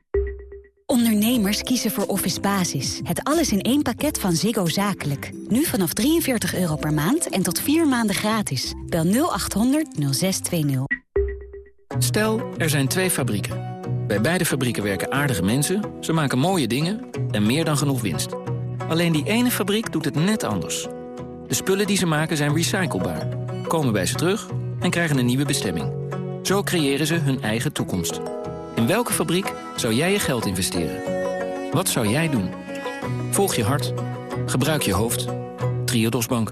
Ondernemers kiezen voor Office Basis. Het alles in één pakket van Ziggo Zakelijk. Nu vanaf 43 euro per maand en tot 4 maanden gratis. Bel 0800 0620. Stel, er zijn twee fabrieken. Bij beide fabrieken werken aardige mensen, ze maken mooie dingen en meer dan genoeg winst. Alleen die ene fabriek doet het net anders. De spullen die ze maken zijn recyclebaar, komen bij ze terug en krijgen een nieuwe bestemming. Zo creëren ze hun eigen toekomst. In welke fabriek zou jij je geld investeren? Wat zou jij doen? Volg je hart. Gebruik je hoofd. Triodos Bank.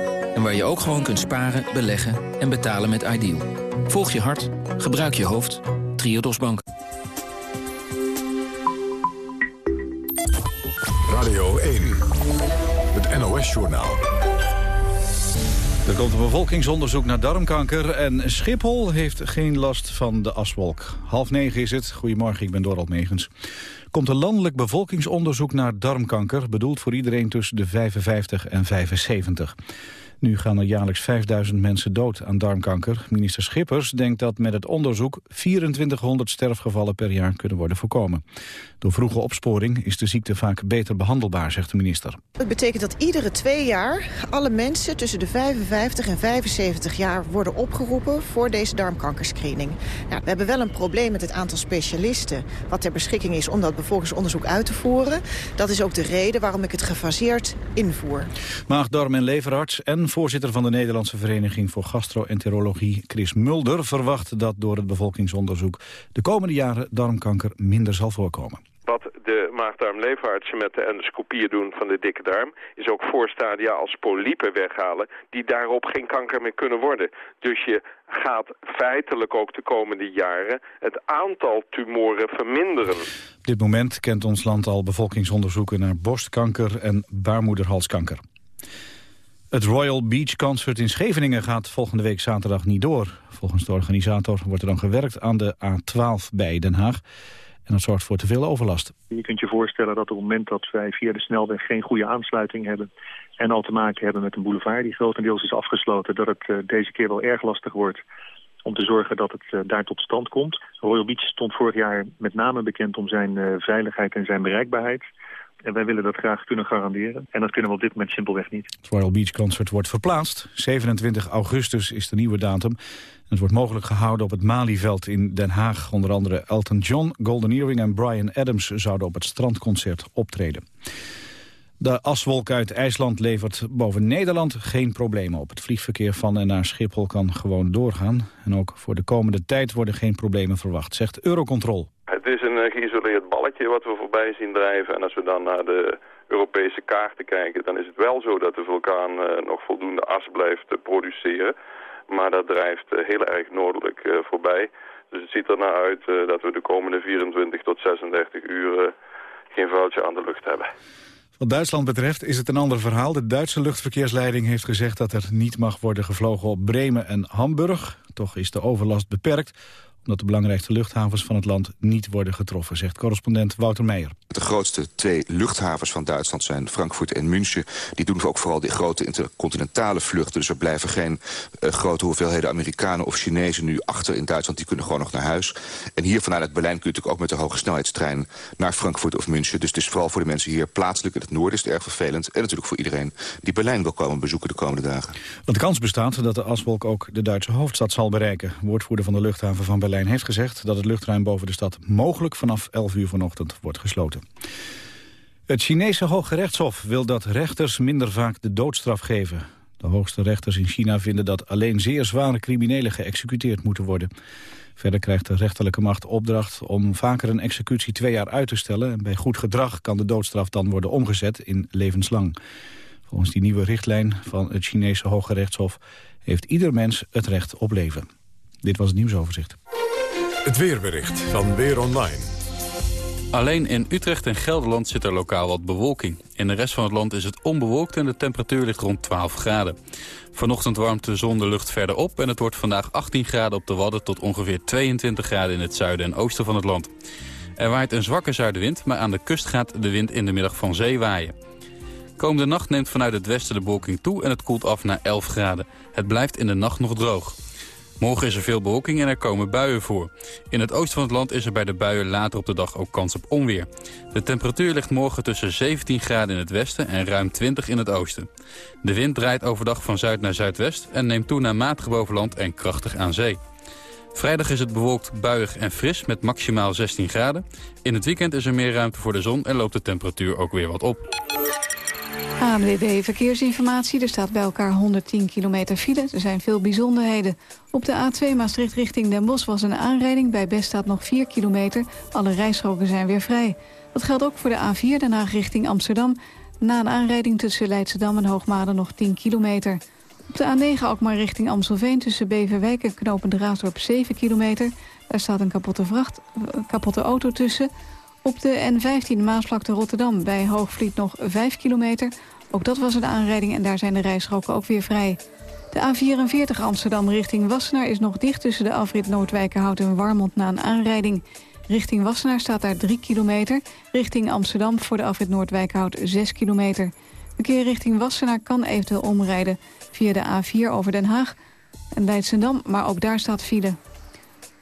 En waar je ook gewoon kunt sparen, beleggen en betalen met Ideal. Volg je hart, gebruik je hoofd. Triodos Bank. Radio 1, het NOS-journaal. Er komt een bevolkingsonderzoek naar darmkanker en Schiphol heeft geen last van de aswolk. Half negen is het. Goedemorgen, ik ben Dorald Megens. Komt een landelijk bevolkingsonderzoek naar darmkanker, bedoeld voor iedereen tussen de 55 en 75. Nu gaan er jaarlijks 5000 mensen dood aan darmkanker. Minister Schippers denkt dat met het onderzoek 2400 sterfgevallen per jaar kunnen worden voorkomen. Door vroege opsporing is de ziekte vaak beter behandelbaar, zegt de minister. Het betekent dat iedere twee jaar alle mensen tussen de 55 en 75 jaar worden opgeroepen voor deze darmkankerscreening. Nou, we hebben wel een probleem met het aantal specialisten wat ter beschikking is om dat bevolkingsonderzoek uit te voeren. Dat is ook de reden waarom ik het gefaseerd invoer. Maag, darm en leverarts en voorzitter van de Nederlandse Vereniging voor Gastroenterologie, Chris Mulder, verwacht dat door het bevolkingsonderzoek de komende jaren darmkanker minder zal voorkomen. Wat de maagdarmleverartsen met de endoscopieën doen van de dikke darm... is ook voorstadia als polypen weghalen die daarop geen kanker meer kunnen worden. Dus je gaat feitelijk ook de komende jaren het aantal tumoren verminderen. Op dit moment kent ons land al bevolkingsonderzoeken naar borstkanker en baarmoederhalskanker. Het Royal Beach Concert in Scheveningen gaat volgende week zaterdag niet door. Volgens de organisator wordt er dan gewerkt aan de A12 bij Den Haag. En dat zorgt voor te veel overlast. Je kunt je voorstellen dat op het moment dat wij via de snelweg geen goede aansluiting hebben... en al te maken hebben met een boulevard die grotendeels is afgesloten... dat het uh, deze keer wel erg lastig wordt om te zorgen dat het uh, daar tot stand komt. Royal Beach stond vorig jaar met name bekend om zijn uh, veiligheid en zijn bereikbaarheid... En wij willen dat graag kunnen garanderen. En dat kunnen we op dit moment simpelweg niet. Het Royal Beach Concert wordt verplaatst. 27 augustus is de nieuwe datum. Het wordt mogelijk gehouden op het Malieveld in Den Haag. Onder andere Elton John, Golden Earring en Brian Adams zouden op het strandconcert optreden. De aswolk uit IJsland levert boven Nederland geen problemen op. Het vliegverkeer van en naar Schiphol kan gewoon doorgaan. En ook voor de komende tijd worden geen problemen verwacht, zegt Eurocontrol. Het is een uh, geïsoleerd balletje wat we voorbij zien drijven. En als we dan naar de Europese kaarten kijken... dan is het wel zo dat de vulkaan uh, nog voldoende as blijft uh, produceren. Maar dat drijft heel erg noordelijk voorbij. Dus het ziet er naar uit dat we de komende 24 tot 36 uur geen vuiltje aan de lucht hebben. Wat Duitsland betreft is het een ander verhaal. De Duitse luchtverkeersleiding heeft gezegd dat er niet mag worden gevlogen op Bremen en Hamburg. Toch is de overlast beperkt omdat de belangrijkste luchthavens van het land niet worden getroffen, zegt correspondent Wouter Meijer. De grootste twee luchthavens van Duitsland zijn Frankfurt en München. Die doen ook vooral die grote intercontinentale vluchten. Dus er blijven geen uh, grote hoeveelheden Amerikanen of Chinezen nu achter in Duitsland. Die kunnen gewoon nog naar huis. En hier vanuit het Berlijn kun je natuurlijk ook met de hoge snelheidstrein naar Frankfurt of München. Dus het is vooral voor de mensen hier plaatselijk in het noorden is het erg vervelend. En natuurlijk voor iedereen die Berlijn wil komen bezoeken de komende dagen. Want de kans bestaat dat de aswolk ook de Duitse hoofdstad zal bereiken. Woordvoerder van de luchthaven van Berlijn heeft gezegd dat het luchtruim boven de stad mogelijk vanaf 11 uur vanochtend wordt gesloten. Het Chinese Hoge Rechtshof wil dat rechters minder vaak de doodstraf geven. De hoogste rechters in China vinden dat alleen zeer zware criminelen geëxecuteerd moeten worden. Verder krijgt de rechterlijke macht opdracht om vaker een executie twee jaar uit te stellen. En bij goed gedrag kan de doodstraf dan worden omgezet in levenslang. Volgens die nieuwe richtlijn van het Chinese Hoge Rechtshof heeft ieder mens het recht op leven. Dit was het nieuwsoverzicht. Het weerbericht van Weer Online. Alleen in Utrecht en Gelderland zit er lokaal wat bewolking. In de rest van het land is het onbewolkt en de temperatuur ligt rond 12 graden. Vanochtend warmt de zon de lucht verder op en het wordt vandaag 18 graden op de Wadden... tot ongeveer 22 graden in het zuiden en oosten van het land. Er waait een zwakke zuidenwind, maar aan de kust gaat de wind in de middag van zee waaien. Komende nacht neemt vanuit het westen de bewolking toe en het koelt af naar 11 graden. Het blijft in de nacht nog droog. Morgen is er veel bewolking en er komen buien voor. In het oosten van het land is er bij de buien later op de dag ook kans op onweer. De temperatuur ligt morgen tussen 17 graden in het westen en ruim 20 in het oosten. De wind draait overdag van zuid naar zuidwest en neemt toe naar matig bovenland en krachtig aan zee. Vrijdag is het bewolkt, buiig en fris met maximaal 16 graden. In het weekend is er meer ruimte voor de zon en loopt de temperatuur ook weer wat op. ANWB Verkeersinformatie. Er staat bij elkaar 110 kilometer file. Er zijn veel bijzonderheden. Op de A2 Maastricht richting Den Bosch was een aanrijding. Bij Best staat nog 4 kilometer. Alle rijstroken zijn weer vrij. Dat geldt ook voor de A4 Den Haag richting Amsterdam. Na een aanrijding tussen Leidschendam en Hoogmade nog 10 kilometer. Op de A9 Alkmaar richting Amstelveen tussen Beverwijk en Knopend Raasdorp 7 kilometer. Daar staat een kapotte, vracht, kapotte auto tussen. Op de N15 Maasvlakte Rotterdam bij Hoogvliet nog 5 kilometer. Ook dat was een aanrijding en daar zijn de rijstroken ook weer vrij. De A44 Amsterdam richting Wassenaar is nog dicht... tussen de afrit Noordwijkerhout en Warmond na een aanrijding. Richting Wassenaar staat daar 3 kilometer. Richting Amsterdam voor de afrit Noordwijkerhout 6 kilometer. Verkeer richting Wassenaar kan eventueel omrijden via de A4 over Den Haag en Leidschendam, maar ook daar staat file.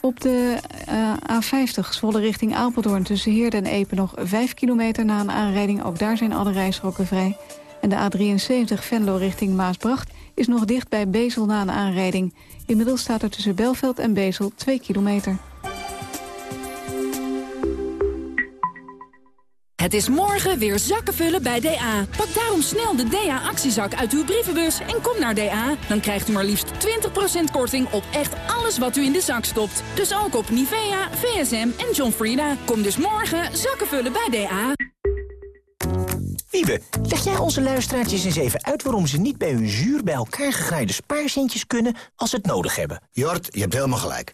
Op de uh, A50 Zwolle richting Apeldoorn tussen Heerde en Epen nog 5 kilometer na een aanrijding. Ook daar zijn alle rijstroken vrij. En de A73 Venlo richting Maasbracht is nog dicht bij Bezel na een aanrijding. Inmiddels staat er tussen Belveld en Bezel 2 kilometer. Het is morgen weer zakken vullen bij DA. Pak daarom snel de DA-actiezak uit uw brievenbus en kom naar DA. Dan krijgt u maar liefst 20% korting op echt alles wat u in de zak stopt. Dus ook op Nivea, VSM en John Frieda. Kom dus morgen zakken vullen bij DA. Wiebe, leg jij onze luisteraartjes eens even uit... waarom ze niet bij hun zuur bij elkaar gegraaide spaarcentjes kunnen... als ze het nodig hebben? Jort, je hebt helemaal gelijk.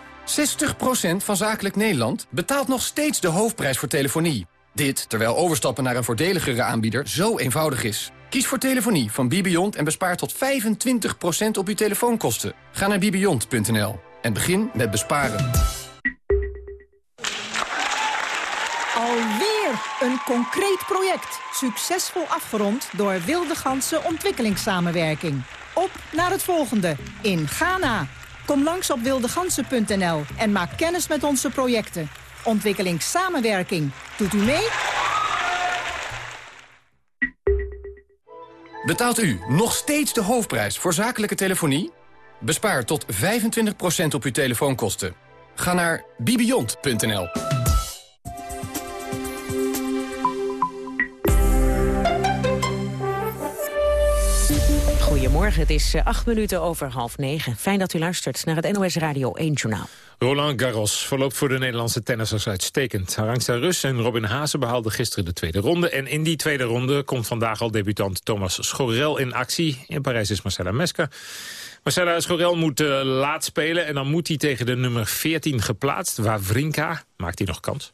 60% van Zakelijk Nederland betaalt nog steeds de hoofdprijs voor telefonie. Dit terwijl overstappen naar een voordeligere aanbieder zo eenvoudig is. Kies voor telefonie van Bibiont en bespaar tot 25% op uw telefoonkosten. Ga naar bibiont.nl en begin met besparen. Alweer een concreet project. Succesvol afgerond door Wilde Ganse Ontwikkelingssamenwerking. Op naar het volgende in Ghana. Kom langs op wildegansen.nl en maak kennis met onze projecten. Ontwikkelingssamenwerking. Doet u mee? Betaalt u nog steeds de hoofdprijs voor zakelijke telefonie? Bespaar tot 25% op uw telefoonkosten. Ga naar bibiont.nl. Goedemorgen, het is eh, acht minuten over half negen. Fijn dat u luistert naar het NOS Radio 1 Journaal. Roland Garros verloopt voor de Nederlandse tennissers uitstekend. Arantxa Rus en Robin Haase behaalden gisteren de tweede ronde. En in die tweede ronde komt vandaag al debutant Thomas Schorel in actie. In Parijs is Marcella Mesker. Marcella Schorel moet uh, laat spelen en dan moet hij tegen de nummer 14 geplaatst. Wawrinka maakt hij nog kans?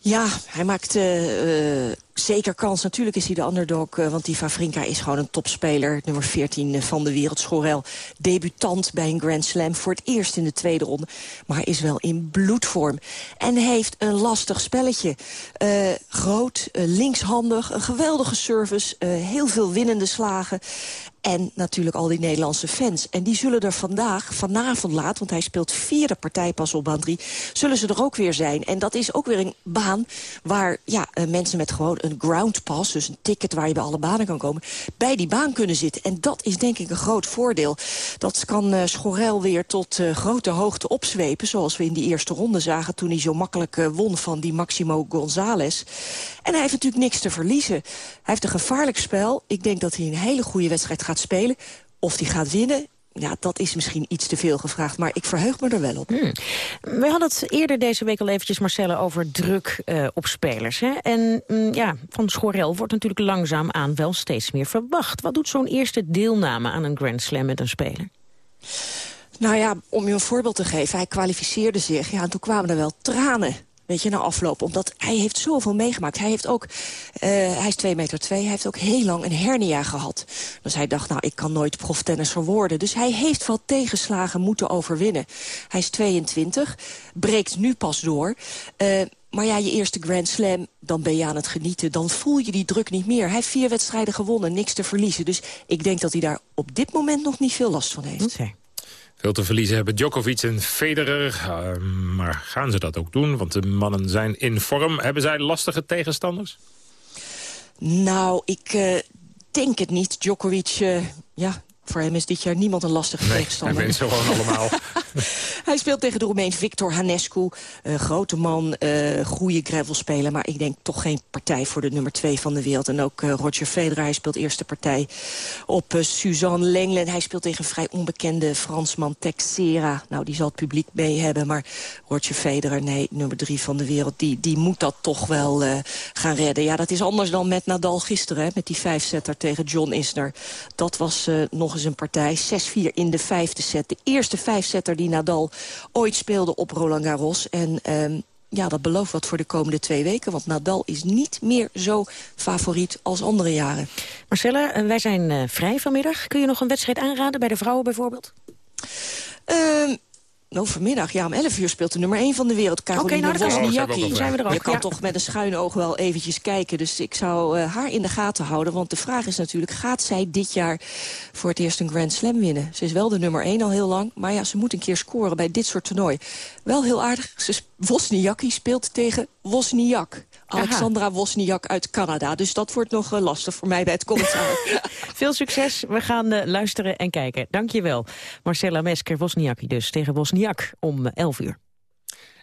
Ja, hij maakt uh, zeker kans. Natuurlijk is hij de underdog, uh, want die Favrinka is gewoon een topspeler. Nummer 14 van de wereld. Schorel, debutant bij een Grand Slam. Voor het eerst in de tweede ronde. Maar is wel in bloedvorm. En heeft een lastig spelletje. Uh, groot, linkshandig, een geweldige service. heel veel winnende slagen. En natuurlijk al die Nederlandse fans. En die zullen er vandaag, vanavond laat... want hij speelt vierde partij pas op baan 3... zullen ze er ook weer zijn. En dat is ook weer een baan waar ja, mensen met gewoon een ground pass, dus een ticket waar je bij alle banen kan komen, bij die baan kunnen zitten. En dat is denk ik een groot voordeel. Dat kan uh, Schorel weer tot uh, grote hoogte opzwepen, zoals we in die eerste ronde zagen toen hij zo makkelijk uh, won van die Maximo González. En hij heeft natuurlijk niks te verliezen. Hij heeft een gevaarlijk spel. Ik denk dat hij een hele goede wedstrijd gaat spelen. Of hij gaat winnen, ja, dat is misschien iets te veel gevraagd, maar ik verheug me er wel op. Hmm. We hadden het eerder deze week al eventjes, Marcelle, over druk uh, op spelers. Hè? En mm, ja, van Schorel wordt natuurlijk langzaam aan wel steeds meer verwacht. Wat doet zo'n eerste deelname aan een Grand Slam met een speler? Nou ja, om je een voorbeeld te geven, hij kwalificeerde zich. Ja, en toen kwamen er wel tranen Weet je, na afloop. Omdat hij heeft zoveel meegemaakt. Hij heeft ook, uh, hij is 2 meter 2, hij heeft ook heel lang een hernia gehad. Dus hij dacht, nou, ik kan nooit proftennisser worden. Dus hij heeft wat tegenslagen moeten overwinnen. Hij is 22, breekt nu pas door. Uh, maar ja, je eerste Grand Slam, dan ben je aan het genieten. Dan voel je die druk niet meer. Hij heeft vier wedstrijden gewonnen, niks te verliezen. Dus ik denk dat hij daar op dit moment nog niet veel last van heeft. Veel te verliezen hebben Djokovic en Federer. Uh, maar gaan ze dat ook doen? Want de mannen zijn in vorm. Hebben zij lastige tegenstanders? Nou, ik uh, denk het niet. Djokovic, uh, ja, voor hem is dit jaar niemand een lastige nee, tegenstander. hij ze gewoon allemaal. <laughs> <laughs> hij speelt tegen de Roemeen Victor Hanescu. Uh, grote man, uh, goede gravelspeler. Maar ik denk toch geen partij voor de nummer 2 van de wereld. En ook uh, Roger Federer, hij speelt eerste partij op Suzanne Lenglen. Hij speelt tegen een vrij onbekende Fransman Texera. Nou, die zal het publiek mee hebben. Maar Roger Federer, nee, nummer 3 van de wereld... die, die moet dat toch wel gaan redden. Ja, dat is anders dan met Nadal gisteren. Hè, met die vijfzetter tegen John Isner. Dat was nog eens een partij. 6-4 in de vijfde set. De eerste vijfzetter die Nadal ooit speelde op Roland Garros. En um, ja, dat belooft wat voor de komende twee weken. Want Nadal is niet meer zo favoriet als andere jaren. Marcella, eh, wij zijn uh, vrij vanmiddag. Kun je nog een wedstrijd aanraden, bij de vrouwen bijvoorbeeld? Um, vanmiddag, ja, om 11 uur speelt de nummer 1 van de wereld, Caroline okay, nou, Wozniacki. zijn we er ook. Je kan ja. toch met een schuin oog wel eventjes kijken. Dus ik zou uh, haar in de gaten houden. Want de vraag is natuurlijk, gaat zij dit jaar voor het eerst een Grand Slam winnen? Ze is wel de nummer 1 al heel lang. Maar ja, ze moet een keer scoren bij dit soort toernooi. Wel heel aardig. Wozniacki speelt tegen Wozniak. Alexandra Wozniak uit Canada. Dus dat wordt nog uh, lastig voor mij bij het commentaar. <laughs> Veel succes. We gaan uh, luisteren en kijken. Dank je wel. Marcella Mesker, Wozniacki dus, tegen Wozniak om 11 uur.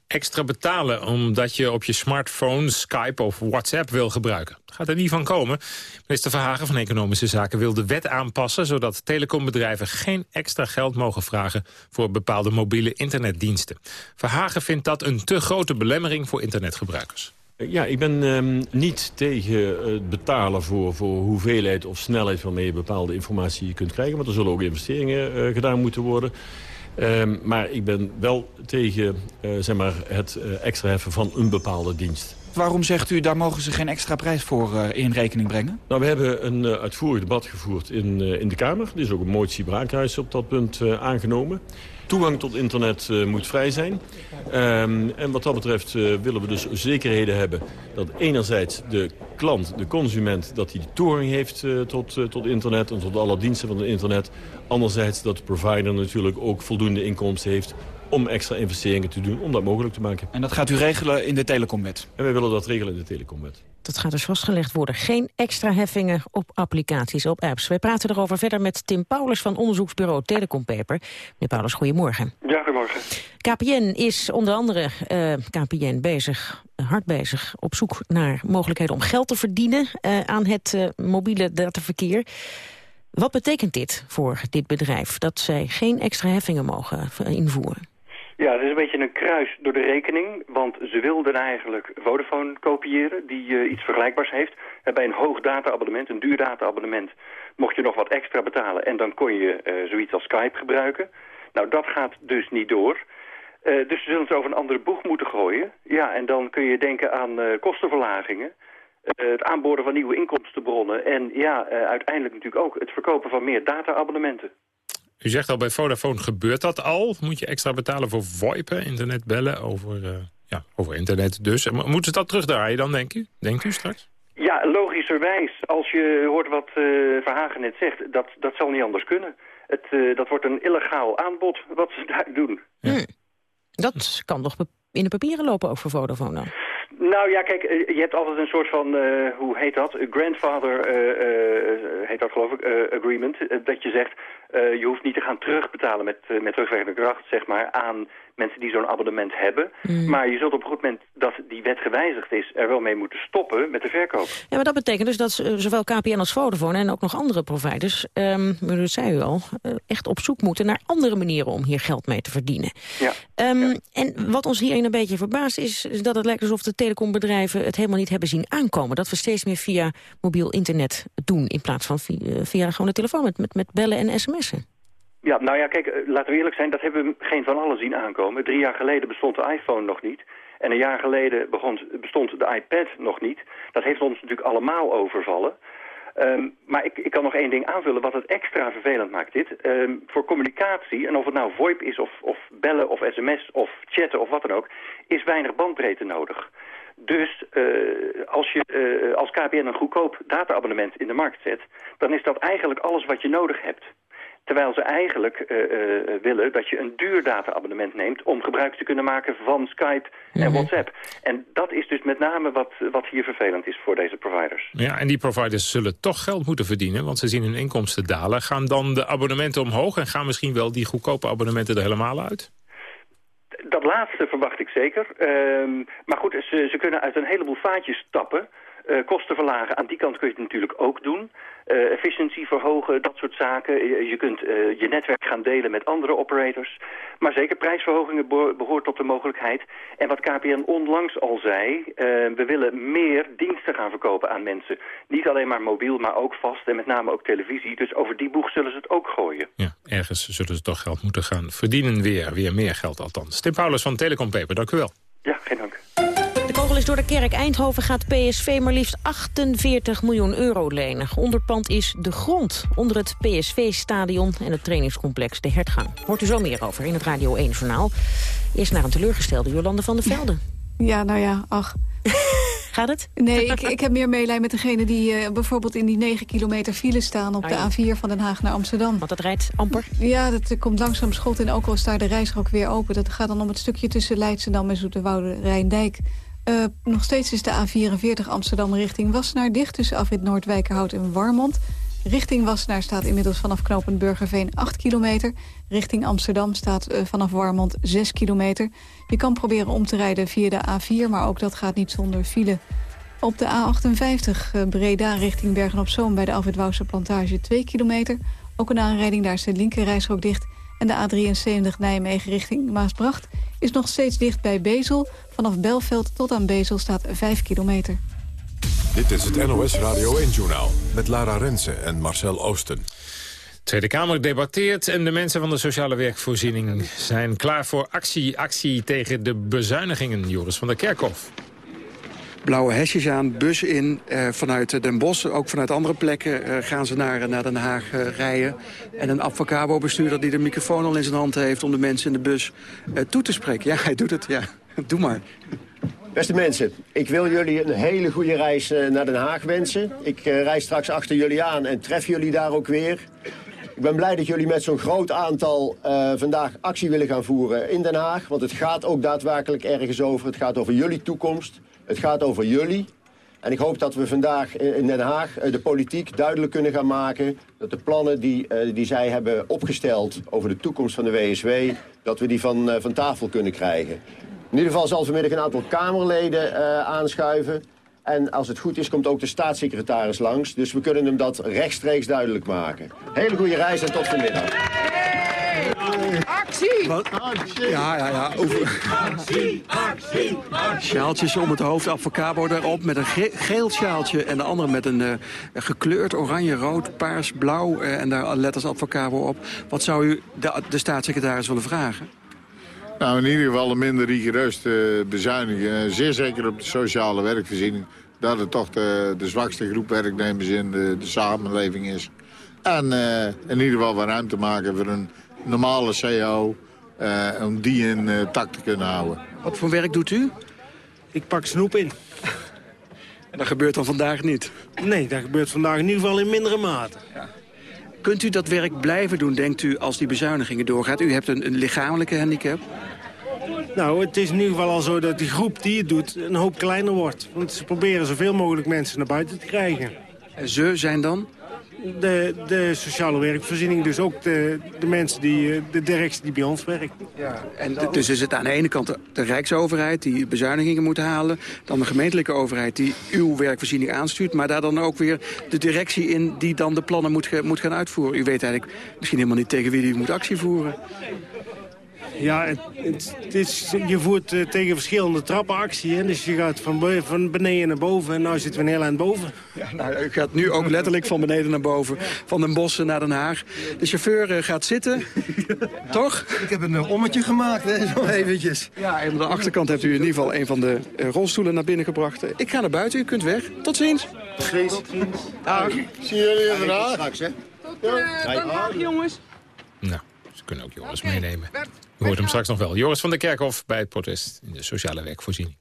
Extra betalen omdat je op je smartphone Skype of WhatsApp wil gebruiken. Gaat er niet van komen. Minister Verhagen van Economische Zaken wil de wet aanpassen... zodat telecombedrijven geen extra geld mogen vragen... voor bepaalde mobiele internetdiensten. Verhagen vindt dat een te grote belemmering voor internetgebruikers. Ja, ik ben um, niet tegen het betalen voor, voor hoeveelheid of snelheid waarmee je bepaalde informatie kunt krijgen. Want er zullen ook investeringen uh, gedaan moeten worden. Um, maar ik ben wel tegen uh, zeg maar het uh, extra heffen van een bepaalde dienst. Waarom zegt u, daar mogen ze geen extra prijs voor in rekening brengen? Nou, we hebben een uitvoerig debat gevoerd in, in de Kamer. Er is ook een motie Braakhuis op dat punt aangenomen. Toegang tot internet uh, moet vrij zijn. Um, en wat dat betreft uh, willen we dus zekerheden hebben... dat enerzijds de klant, de consument, dat hij de toegang heeft uh, tot, tot internet... en tot alle diensten van het internet. Anderzijds dat de provider natuurlijk ook voldoende inkomsten heeft om extra investeringen te doen, om dat mogelijk te maken. En dat gaat u regelen in de telecomwet? En wij willen dat regelen in de telecomwet. Dat gaat dus vastgelegd worden. Geen extra heffingen op applicaties, op apps. Wij praten erover verder met Tim Paulus van onderzoeksbureau Telecom Paper. Meneer Paulus, goedemorgen. Ja, goedemorgen. KPN is onder andere uh, KPN bezig, hard bezig, op zoek naar mogelijkheden om geld te verdienen uh, aan het uh, mobiele dataverkeer. Wat betekent dit voor dit bedrijf, dat zij geen extra heffingen mogen invoeren? Ja, het is een beetje een kruis door de rekening, want ze wilden eigenlijk Vodafone kopiëren, die uh, iets vergelijkbaars heeft. En bij een hoog data-abonnement, een duur data-abonnement, mocht je nog wat extra betalen en dan kon je uh, zoiets als Skype gebruiken. Nou, dat gaat dus niet door. Dus ze zullen het over een andere boeg moeten gooien. Ja, en dan kun je denken aan kostenverlagingen, het aanboren van nieuwe inkomstenbronnen en ja, uiteindelijk natuurlijk ook het verkopen van meer data-abonnementen. U zegt al, bij Vodafone gebeurt dat al. Moet je extra betalen voor VoIPen, internetbellen over, uh, ja, over internet dus. Moeten ze dat terugdraaien dan, denk u? Denkt u straks? Ja, logischerwijs. Als je hoort wat uh, Verhagen net zegt, dat, dat zal niet anders kunnen. Het, uh, dat wordt een illegaal aanbod wat ze daar doen. Ja. Hmm. Dat kan toch in de papieren lopen ook voor Vodafone dan? Nou ja, kijk, eh, je hebt altijd een soort van, uh, hoe heet dat? Grandfather, uh, heet dat geloof ik, agreement. dat je zegt, je hoeft niet te gaan terugbetalen met, met terugwerkende kracht, zeg maar, aan mensen die zo'n abonnement hebben. Mm. Maar je zult op een goed moment dat die wet gewijzigd is... er wel mee moeten stoppen met de verkoop. Ja, maar dat betekent dus dat zowel KPN als Vodafone... en ook nog andere providers, um, dat zei u al... echt op zoek moeten naar andere manieren om hier geld mee te verdienen. Ja. Um, En wat ons hierin een beetje verbaast is dat het lijkt alsof de telecombedrijven het helemaal niet hebben zien aankomen. Dat we steeds meer via mobiel internet doen in plaats van via, via gewoon de telefoon met, met, met bellen en sms'en. Ja, nou ja, kijk, eh, laten we eerlijk zijn, dat hebben we geen van allen zien aankomen. Drie jaar geleden bestond de iPhone nog niet. En een jaar geleden begon, bestond de iPad nog niet. Dat heeft ons natuurlijk allemaal overvallen. Um, maar ik, ik kan nog één ding aanvullen wat het extra vervelend maakt dit. Um, voor communicatie, en of het nou VoIP is of, of bellen of sms of chatten of wat dan ook... is weinig bandbreedte nodig. Dus uh, als je uh, als KPN een goedkoop dataabonnement in de markt zet... dan is dat eigenlijk alles wat je nodig hebt. Terwijl ze eigenlijk uh, uh, willen dat je een duur data-abonnement neemt... om gebruik te kunnen maken van Skype en mhm. WhatsApp. En dat is dus met name wat, wat hier vervelend is voor deze providers. Ja, en die providers zullen toch geld moeten verdienen... want ze zien hun inkomsten dalen. Gaan dan de abonnementen omhoog en gaan misschien wel die goedkope abonnementen er helemaal uit? Dat laatste verwacht ik zeker. Uh, maar goed, ze, ze kunnen uit een heleboel vaatjes stappen... Uh, kosten verlagen, aan die kant kun je het natuurlijk ook doen. Uh, efficiëntie verhogen, dat soort zaken. Je, kunt uh, je netwerk gaan delen met andere operators. Maar zeker prijsverhogingen behoort tot de mogelijkheid. En wat KPN onlangs al zei, we willen meer diensten gaan verkopen aan mensen. Niet alleen maar mobiel, maar ook vast en met name ook televisie. Dus over die boeg zullen ze het ook gooien. Ja, ergens zullen ze toch geld moeten gaan verdienen weer. Weer meer geld althans. Tim Paulus van Telecom Paper, dank u wel. Ja, geen dank kogel is door de kerk. Eindhoven gaat PSV maar liefst 48 miljoen euro lenen. Onderpand is de grond onder het PSV-stadion en het trainingscomplex De Hertgang. Hoort u zo meer over in het Radio 1-journaal. Eerst naar een teleurgestelde Jolande van der Velde. Ja, nou ja, ach. <laughs> Gaat het? Nee, ik, ik heb meer meelij met degene die uh, bijvoorbeeld in die 9 kilometer file staan... op oh de A4 van Den Haag naar Amsterdam. Want dat rijdt amper? Ja, dat komt langzaam schot en ook al is daar de reis ook weer open. Dat gaat dan om het stukje tussen Leidschendam en Zoeterwoude Rijndijk. Uh, nog steeds is de A44 Amsterdam richting Wassenaar dicht... tussen afrit Noordwijkerhout en Warmond. Richting Wassenaar staat inmiddels vanaf knooppunt Burgerveen 8 kilometer. Richting Amsterdam staat uh, vanaf Warmond 6 kilometer. Je kan proberen om te rijden via de A4, maar ook dat gaat niet zonder file. Op de A58 uh, eh, Breda richting Bergen-op-Zoom... bij de Alfred Wouwse Plantage 2 kilometer. Ook een aanrijding, daar is de linkerrijstrook dicht... En de A73 Nijmegen richting Maasbracht is nog steeds dicht bij Bezel. Vanaf Belveld tot aan Bezel staat 5 kilometer. Dit is het NOS Radio 1-journaal met Lara Rensen en Marcel Oosten. De Tweede Kamer debatteert en de mensen van de sociale werkvoorziening zijn klaar voor actie. Actie tegen de bezuinigingen, Joris van der Kerkhof blauwe hesjes aan, bus in. Eh, vanuit Den Bosch, ook vanuit andere plekken eh, gaan ze naar, naar Den Haag eh, rijden. En een Avocabo-bestuurder die de microfoon al in zijn hand heeft... om de mensen in de bus eh, toe te spreken. Ja, <laughs> hij doet het, ja. Doe maar. Beste mensen, ik wil jullie een hele goede reis eh, naar Den Haag wensen. Ik reis straks achter jullie aan en tref jullie daar ook weer. Ik ben blij dat jullie met zo'n groot aantal vandaag actie willen gaan voeren in Den Haag. Want het gaat ook daadwerkelijk ergens over. Het gaat over jullie toekomst. Het gaat over jullie. En ik hoop dat we vandaag in Den Haag eh, de politiek duidelijk kunnen gaan maken... dat de plannen die, uh, die zij hebben opgesteld over de toekomst van de WSW... dat we die van, uh, van tafel kunnen krijgen. In ieder geval zal vanmiddag een aantal Kamerleden aanschuiven. En als het goed is, komt ook de staatssecretaris langs. Dus we kunnen hem dat rechtstreeks duidelijk maken. Hele goede reis en tot vanmiddag. Actie! Actie! Ja, ja, ja. Over... Actie, actie, actie. Sjaaltjes om het hoofd, avocabo erop met een geel sjaaltje... en de andere met een uh, gekleurd oranje, rood, paars, blauw... Uh, en daar letters avocabo op. Wat zou u de, de staatssecretaris willen vragen? Nou, in ieder geval een minder rigoureus te bezuinigen. Zeer zeker op de sociale werkvoorziening. Dat het toch de, de zwakste groep werknemers in de, de samenleving is. En uh, in ieder geval wat ruimte maken voor een normale CEO... Uh, om die in uh, tak te kunnen houden. Wat voor werk doet u? Ik pak snoep in. En dat gebeurt dan vandaag niet? Nee, dat gebeurt vandaag in ieder geval in mindere mate. Ja. Kunt u dat werk blijven doen, denkt u, als die bezuinigingen doorgaan? U hebt een, een lichamelijke handicap. Nou, het is in ieder geval al zo dat die groep die het doet een hoop kleiner wordt. Want ze proberen zoveel mogelijk mensen naar buiten te krijgen. En ze zijn dan? De, de sociale werkvoorziening, dus ook de, de mensen, die, eh, de directie die bij ons werkt. Ja, en dus is het aan de ene kant de, de Rijksoverheid die bezuinigingen moet halen... dan de gemeentelijke overheid die uw werkvoorziening aanstuurt... maar daar dan ook weer de directie in die dan de plannen moet, moet gaan uitvoeren. U weet eigenlijk misschien helemaal niet tegen wie u moet actie voeren. Ja, het, het, is, je voert uh, tegen verschillende trappen actie. Hè? Dus je gaat van, van beneden naar boven en nu zitten we een heel eind boven. Ja, nou, u gaat nu ook letterlijk van beneden naar boven. Van Den Bossen naar Den Haag. De chauffeur uh, gaat zitten, <laughs> toch? Ik heb een uh, ommetje gemaakt, hè, zo eventjes. Ja, en aan de achterkant hebt u in ieder geval een van de rolstoelen naar binnen gebracht. Ik ga naar buiten, u kunt weg. Tot ziens. Tot ziens. Dag. Zie jullie vandaag. Straks, hè? Dag, jongens. Nou, ze kunnen ook jongens meenemen. U hoort hem straks nog wel. Joris van der Kerkhof bij het protest in de sociale werkvoorziening.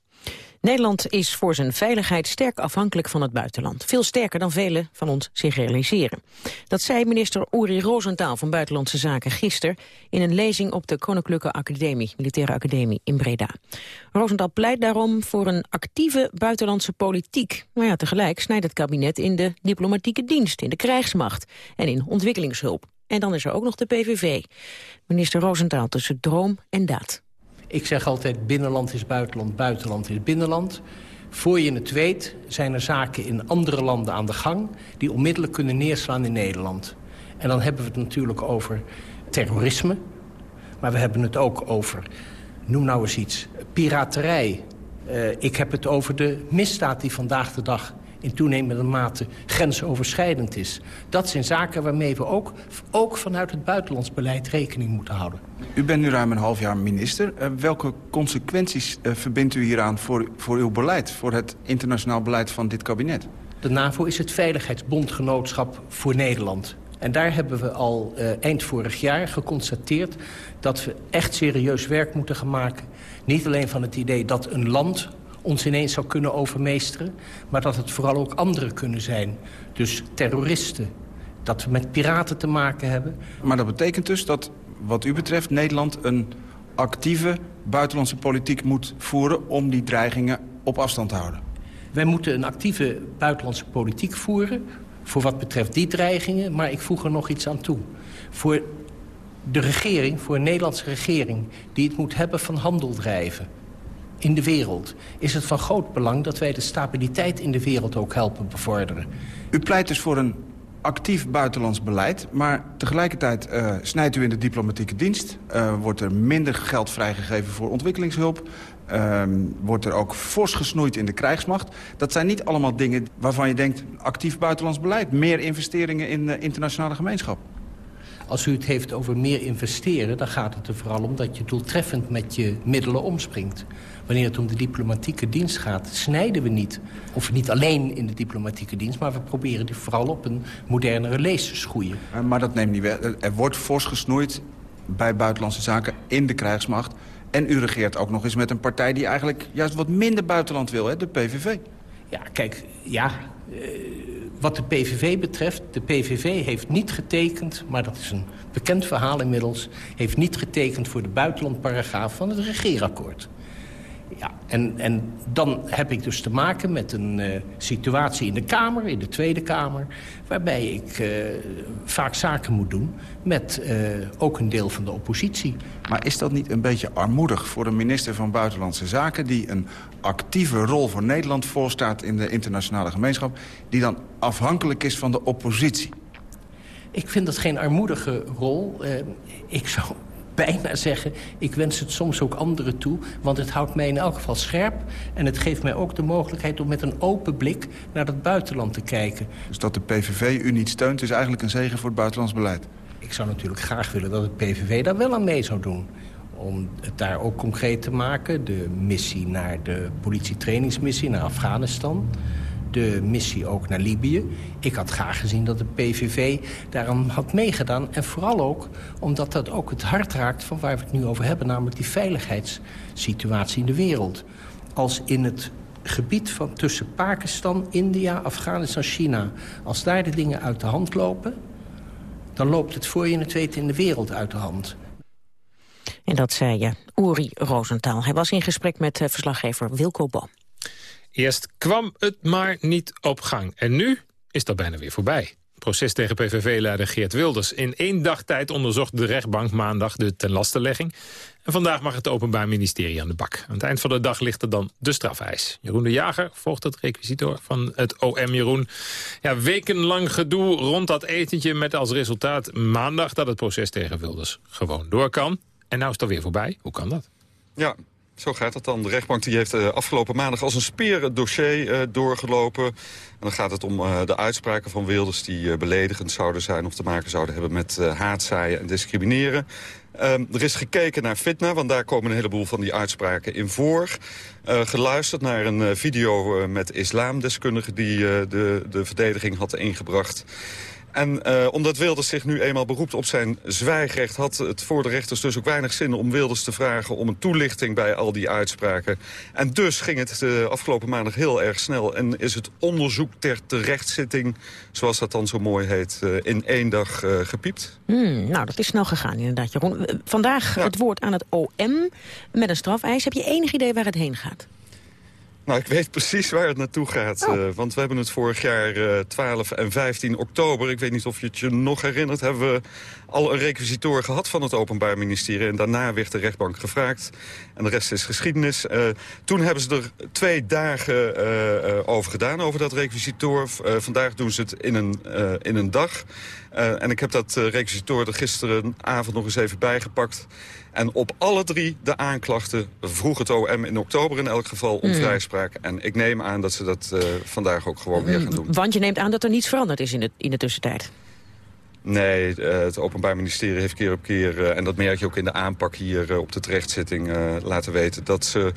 Nederland is voor zijn veiligheid sterk afhankelijk van het buitenland. Veel sterker dan velen van ons zich realiseren. Dat zei minister Uri Rosenthal van Buitenlandse Zaken gisteren... in een lezing op de Koninklijke Academie, Militaire Academie in Breda. Rosenthal pleit daarom voor een actieve buitenlandse politiek. Maar ja, tegelijk snijdt het kabinet in de diplomatieke dienst... in de krijgsmacht en in ontwikkelingshulp. En dan is er ook nog de PVV. Minister Roosentaal tussen droom en daad. Ik zeg altijd binnenland is buitenland, buitenland is binnenland. Voor je het weet zijn er zaken in andere landen aan de gang... die onmiddellijk kunnen neerslaan in Nederland. En dan hebben we het natuurlijk over terrorisme. Maar we hebben het ook over, noem nou eens iets, piraterij. Uh, ik heb het over de misdaad die vandaag de dag in toenemende mate grensoverschrijdend is. Dat zijn zaken waarmee we ook, ook vanuit het buitenlands beleid rekening moeten houden. U bent nu ruim een half jaar minister. Uh, welke consequenties uh, verbindt u hieraan voor, voor uw beleid... voor het internationaal beleid van dit kabinet? De NAVO is het veiligheidsbondgenootschap voor Nederland. En daar hebben we al uh, eind vorig jaar geconstateerd... dat we echt serieus werk moeten gaan maken. Niet alleen van het idee dat een land ons ineens zou kunnen overmeesteren... maar dat het vooral ook anderen kunnen zijn. Dus terroristen, dat we met piraten te maken hebben. Maar dat betekent dus dat, wat u betreft, Nederland een actieve buitenlandse politiek moet voeren... om die dreigingen op afstand te houden? Wij moeten een actieve buitenlandse politiek voeren... voor wat betreft die dreigingen, maar ik voeg er nog iets aan toe. Voor de regering, voor een Nederlandse regering... die het moet hebben van handel drijven in de wereld... is het van groot belang dat wij de stabiliteit in de wereld ook helpen bevorderen. U pleit dus voor een actief buitenlands beleid... maar tegelijkertijd uh, snijdt u in de diplomatieke dienst... Uh, wordt er minder geld vrijgegeven voor ontwikkelingshulp... Uh, wordt er ook fors gesnoeid in de krijgsmacht. Dat zijn niet allemaal dingen waarvan je denkt... actief buitenlands beleid, meer investeringen in de internationale gemeenschap. Als u het heeft over meer investeren, dan gaat het er vooral om... dat je doeltreffend met je middelen omspringt. Wanneer het om de diplomatieke dienst gaat, snijden we niet. Of niet alleen in de diplomatieke dienst, maar we proberen die vooral op een modernere lees te schoeien. Maar dat neemt niet weg. Er wordt fors gesnoeid bij buitenlandse zaken in de krijgsmacht. En u regeert ook nog eens met een partij die eigenlijk juist wat minder buitenland wil, hè? de PVV. Ja, kijk, ja, uh, wat de PVV betreft, de PVV heeft niet getekend... maar dat is een bekend verhaal inmiddels... heeft niet getekend voor de buitenlandparagraaf van het regeerakkoord. Ja, en, en dan heb ik dus te maken met een uh, situatie in de Kamer, in de Tweede Kamer... waarbij ik uh, vaak zaken moet doen met uh, ook een deel van de oppositie. Maar is dat niet een beetje armoedig voor een minister van Buitenlandse Zaken... die een actieve rol voor Nederland voorstaat in de internationale gemeenschap... die dan afhankelijk is van de oppositie? Ik vind dat geen armoedige rol. ik zou bijna zeggen, ik wens het soms ook anderen toe. Want het houdt mij in elk geval scherp. En het geeft mij ook de mogelijkheid om met een open blik naar het buitenland te kijken. Dus dat de PVV u niet steunt is eigenlijk een zegen voor het buitenlands beleid? Ik zou natuurlijk graag willen dat het PVV daar wel aan mee zou doen om het daar ook concreet te maken. De missie naar de politietrainingsmissie naar Afghanistan de missie ook naar Libië. Ik had graag gezien dat de PVV daaraan had meegedaan. En vooral ook omdat dat ook het hart raakt van waar we het nu over hebben... namelijk die veiligheidssituatie in de wereld. Als in het gebied van tussen Pakistan, India, Afghanistan, China... als daar de dingen uit de hand lopen... dan loopt het voor je het weten in de wereld uit de hand. En dat zei je, Uri Rosenthal. Hij was in gesprek met uh, verslaggever Wilco Boom. Eerst kwam het maar niet op gang. En nu is dat bijna weer voorbij proces tegen PVV-leider Geert Wilders. In één dag tijd onderzocht de rechtbank maandag de tenlastelegging. En vandaag mag het Openbaar Ministerie aan de bak. Aan het eind van de dag ligt er dan de strafeis. Jeroen de Jager volgt het requisitor van het OM. Jeroen, ja, wekenlang gedoe rond dat etentje... met als resultaat maandag dat het proces tegen Wilders gewoon door kan. En nou is het alweer voorbij. Hoe kan dat? Ja, zo gaat het dan. De rechtbank die heeft uh, afgelopen maandag als een speer het dossier uh, doorgelopen. En dan gaat het om uh, de uitspraken van Wilders die beledigend zouden zijn... of te maken zouden hebben met haatzaaien en discrimineren. Ehm, er is gekeken naar fitna, want daar komen een heleboel van die uitspraken in voor. geluisterd naar een video met islamdeskundigen die de, de verdediging had ingebracht. En uh, omdat Wilders zich nu eenmaal beroept op zijn zwijgrecht... had het voor de rechters dus ook weinig zin om Wilders te vragen... om een toelichting bij al die uitspraken. En dus ging het de afgelopen maandag heel erg snel... en is het onderzoek ter terechtzitting, zoals dat dan zo mooi heet... Uh, in één dag uh, gepiept. Hmm, nou, dat is snel gegaan inderdaad, Jeroen. Vandaag ja. het woord aan het OM met een strafeis. Heb je enig idee waar het heen gaat? Nou, ik weet precies waar het naartoe gaat. Oh. Uh, want we hebben het vorig jaar uh, 12 en 15 oktober... ik weet niet of je het je nog herinnert... hebben we al een requisitor gehad van het Openbaar Ministerie. En daarna werd de rechtbank gevraagd. En de rest is geschiedenis. Uh, toen hebben ze er twee dagen over gedaan, over dat requisitor. vandaag doen ze het in een, in een dag. en ik heb dat requisitor er gisterenavond nog eens even bijgepakt... En op alle drie de aanklachten vroeg het OM in oktober in elk geval om mm. vrijspraak. En ik neem aan dat ze dat uh, vandaag ook gewoon weer gaan doen. Want je neemt aan dat er niets veranderd is in de, in de tussentijd? Nee, uh, het Openbaar Ministerie heeft keer op keer... Uh, en dat merk je ook in de aanpak hier op de terechtzitting laten weten... dat ze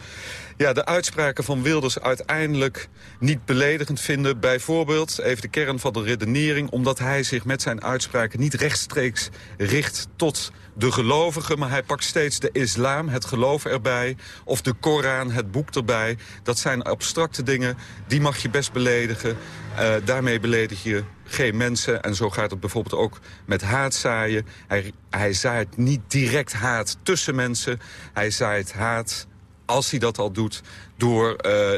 ja, de uitspraken van Wilders uiteindelijk niet beledigend vinden. Bijvoorbeeld, even de kern van de redenering... omdat hij zich met zijn uitspraken niet rechtstreeks richt tot de gelovigen... maar hij pakt steeds de islam, het geloof erbij... of de Koran, het boek erbij. Dat zijn abstracte dingen, die mag je best beledigen. Uh, daarmee beledig je geen mensen. En zo gaat het bijvoorbeeld ook met haatzaaien. Hij, hij zaait niet direct haat tussen mensen. Hij zaait haat als hij dat al doet, door uh,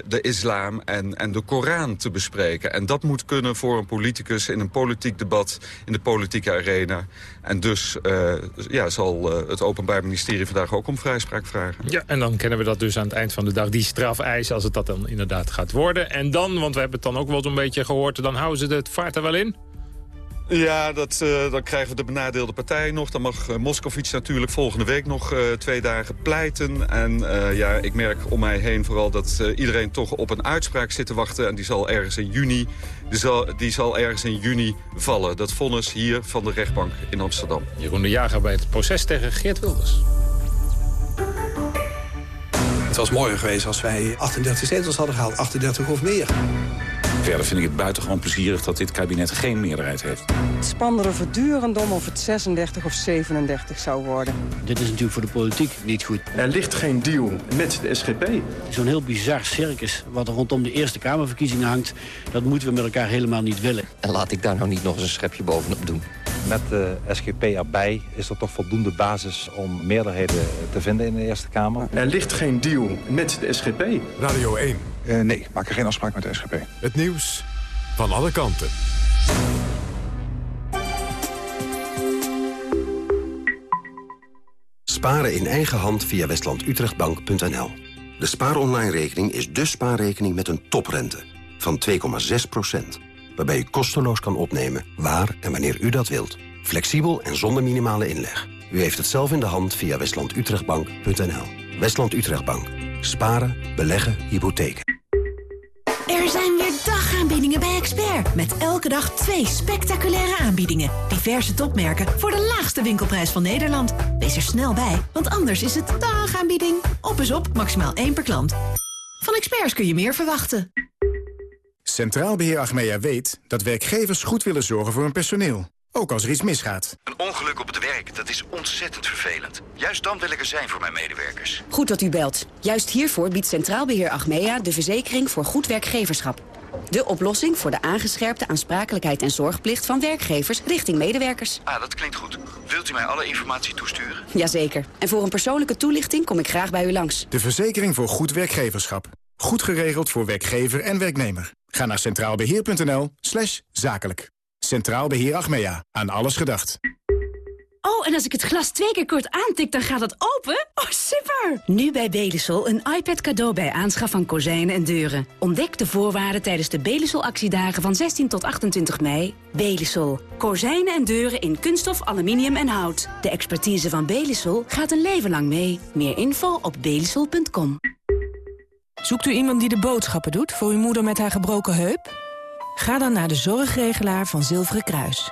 de islam en, en de Koran te bespreken. En dat moet kunnen voor een politicus in een politiek debat, in de politieke arena. En dus uh, ja, zal uh, het Openbaar Ministerie vandaag ook om vrijspraak vragen. Ja, en dan kennen we dat dus aan het eind van de dag, die strafeis, als het dat dan inderdaad gaat worden. En dan, want we hebben het dan ook wel zo'n beetje gehoord, dan houden ze het vaart er wel in? Ja, dat, uh, dan krijgen we de benadeelde partij nog. Dan mag uh, Moskovits natuurlijk volgende week nog uh, twee dagen pleiten. En ja, ik merk om mij heen vooral dat iedereen toch op een uitspraak zit te wachten. En die zal ergens in juni, die zal, die zal ergens in juni vallen. Dat vonnis hier van de rechtbank in Amsterdam. Jeroen de Jager bij het proces tegen Geert Wilders. Het was mooier geweest als wij 38 zetels hadden gehaald, 38 of meer. Verder vind ik het buitengewoon plezierig dat dit kabinet geen meerderheid heeft. Het spannende voortdurend om of het 36 of 37 zou worden. Dit is natuurlijk voor de politiek niet goed. Er ligt geen deal met de SGP. Zo'n heel bizar circus wat er rondom de Eerste Kamerverkiezingen hangt... dat moeten we met elkaar helemaal niet willen. En laat ik daar nou niet nog eens een schepje bovenop doen. Met de SGP erbij is er toch voldoende basis om meerderheden te vinden in de Eerste Kamer. Er ligt geen deal met de SGP. Radio 1. Uh, nee, maak er geen afspraak met de SGP. Het nieuws van alle kanten. Sparen in eigen hand via westlandutrechtbank.nl. De spaaronline-rekening is de spaarrekening met een toprente van 2,6% waarbij u kosteloos kan opnemen waar en wanneer u dat wilt. Flexibel en zonder minimale inleg. U heeft het zelf in de hand via westlandutrechtbank.nl. Westland Utrechtbank. Sparen, beleggen, hypotheken. Dagaanbiedingen bij Expert. Met elke dag twee spectaculaire aanbiedingen. Diverse topmerken voor de laagste winkelprijs van Nederland. Wees er snel bij, want anders is het dagaanbieding. Op is op, maximaal één per klant. Van Experts kun je meer verwachten. Centraal Beheer Achmea weet dat werkgevers goed willen zorgen voor hun personeel. Ook als er iets misgaat. Een ongeluk op het werk, dat is ontzettend vervelend. Juist dan wil ik er zijn voor mijn medewerkers. Goed dat u belt. Juist hiervoor biedt Centraal Beheer Achmea de verzekering voor goed werkgeverschap. De oplossing voor de aangescherpte aansprakelijkheid en zorgplicht van werkgevers richting medewerkers. Ah, dat klinkt goed. Wilt u mij alle informatie toesturen? Jazeker. En voor een persoonlijke toelichting kom ik graag bij u langs. De verzekering voor goed werkgeverschap. Goed geregeld voor werkgever en werknemer. Ga naar centraalbeheer.nl slash zakelijk. Centraal Beheer Achmea. Aan alles gedacht. Oh, en als ik het glas twee keer kort aantik, dan gaat het open? Oh, super! Nu bij Belisol een iPad cadeau bij aanschaf van kozijnen en deuren. Ontdek de voorwaarden tijdens de Belisol-actiedagen van 16 tot 28 mei. Belisol. Kozijnen en deuren in kunststof, aluminium en hout. De expertise van Belisol gaat een leven lang mee. Meer info op belisol.com. Zoekt u iemand die de boodschappen doet voor uw moeder met haar gebroken heup? Ga dan naar de zorgregelaar van Zilveren Kruis.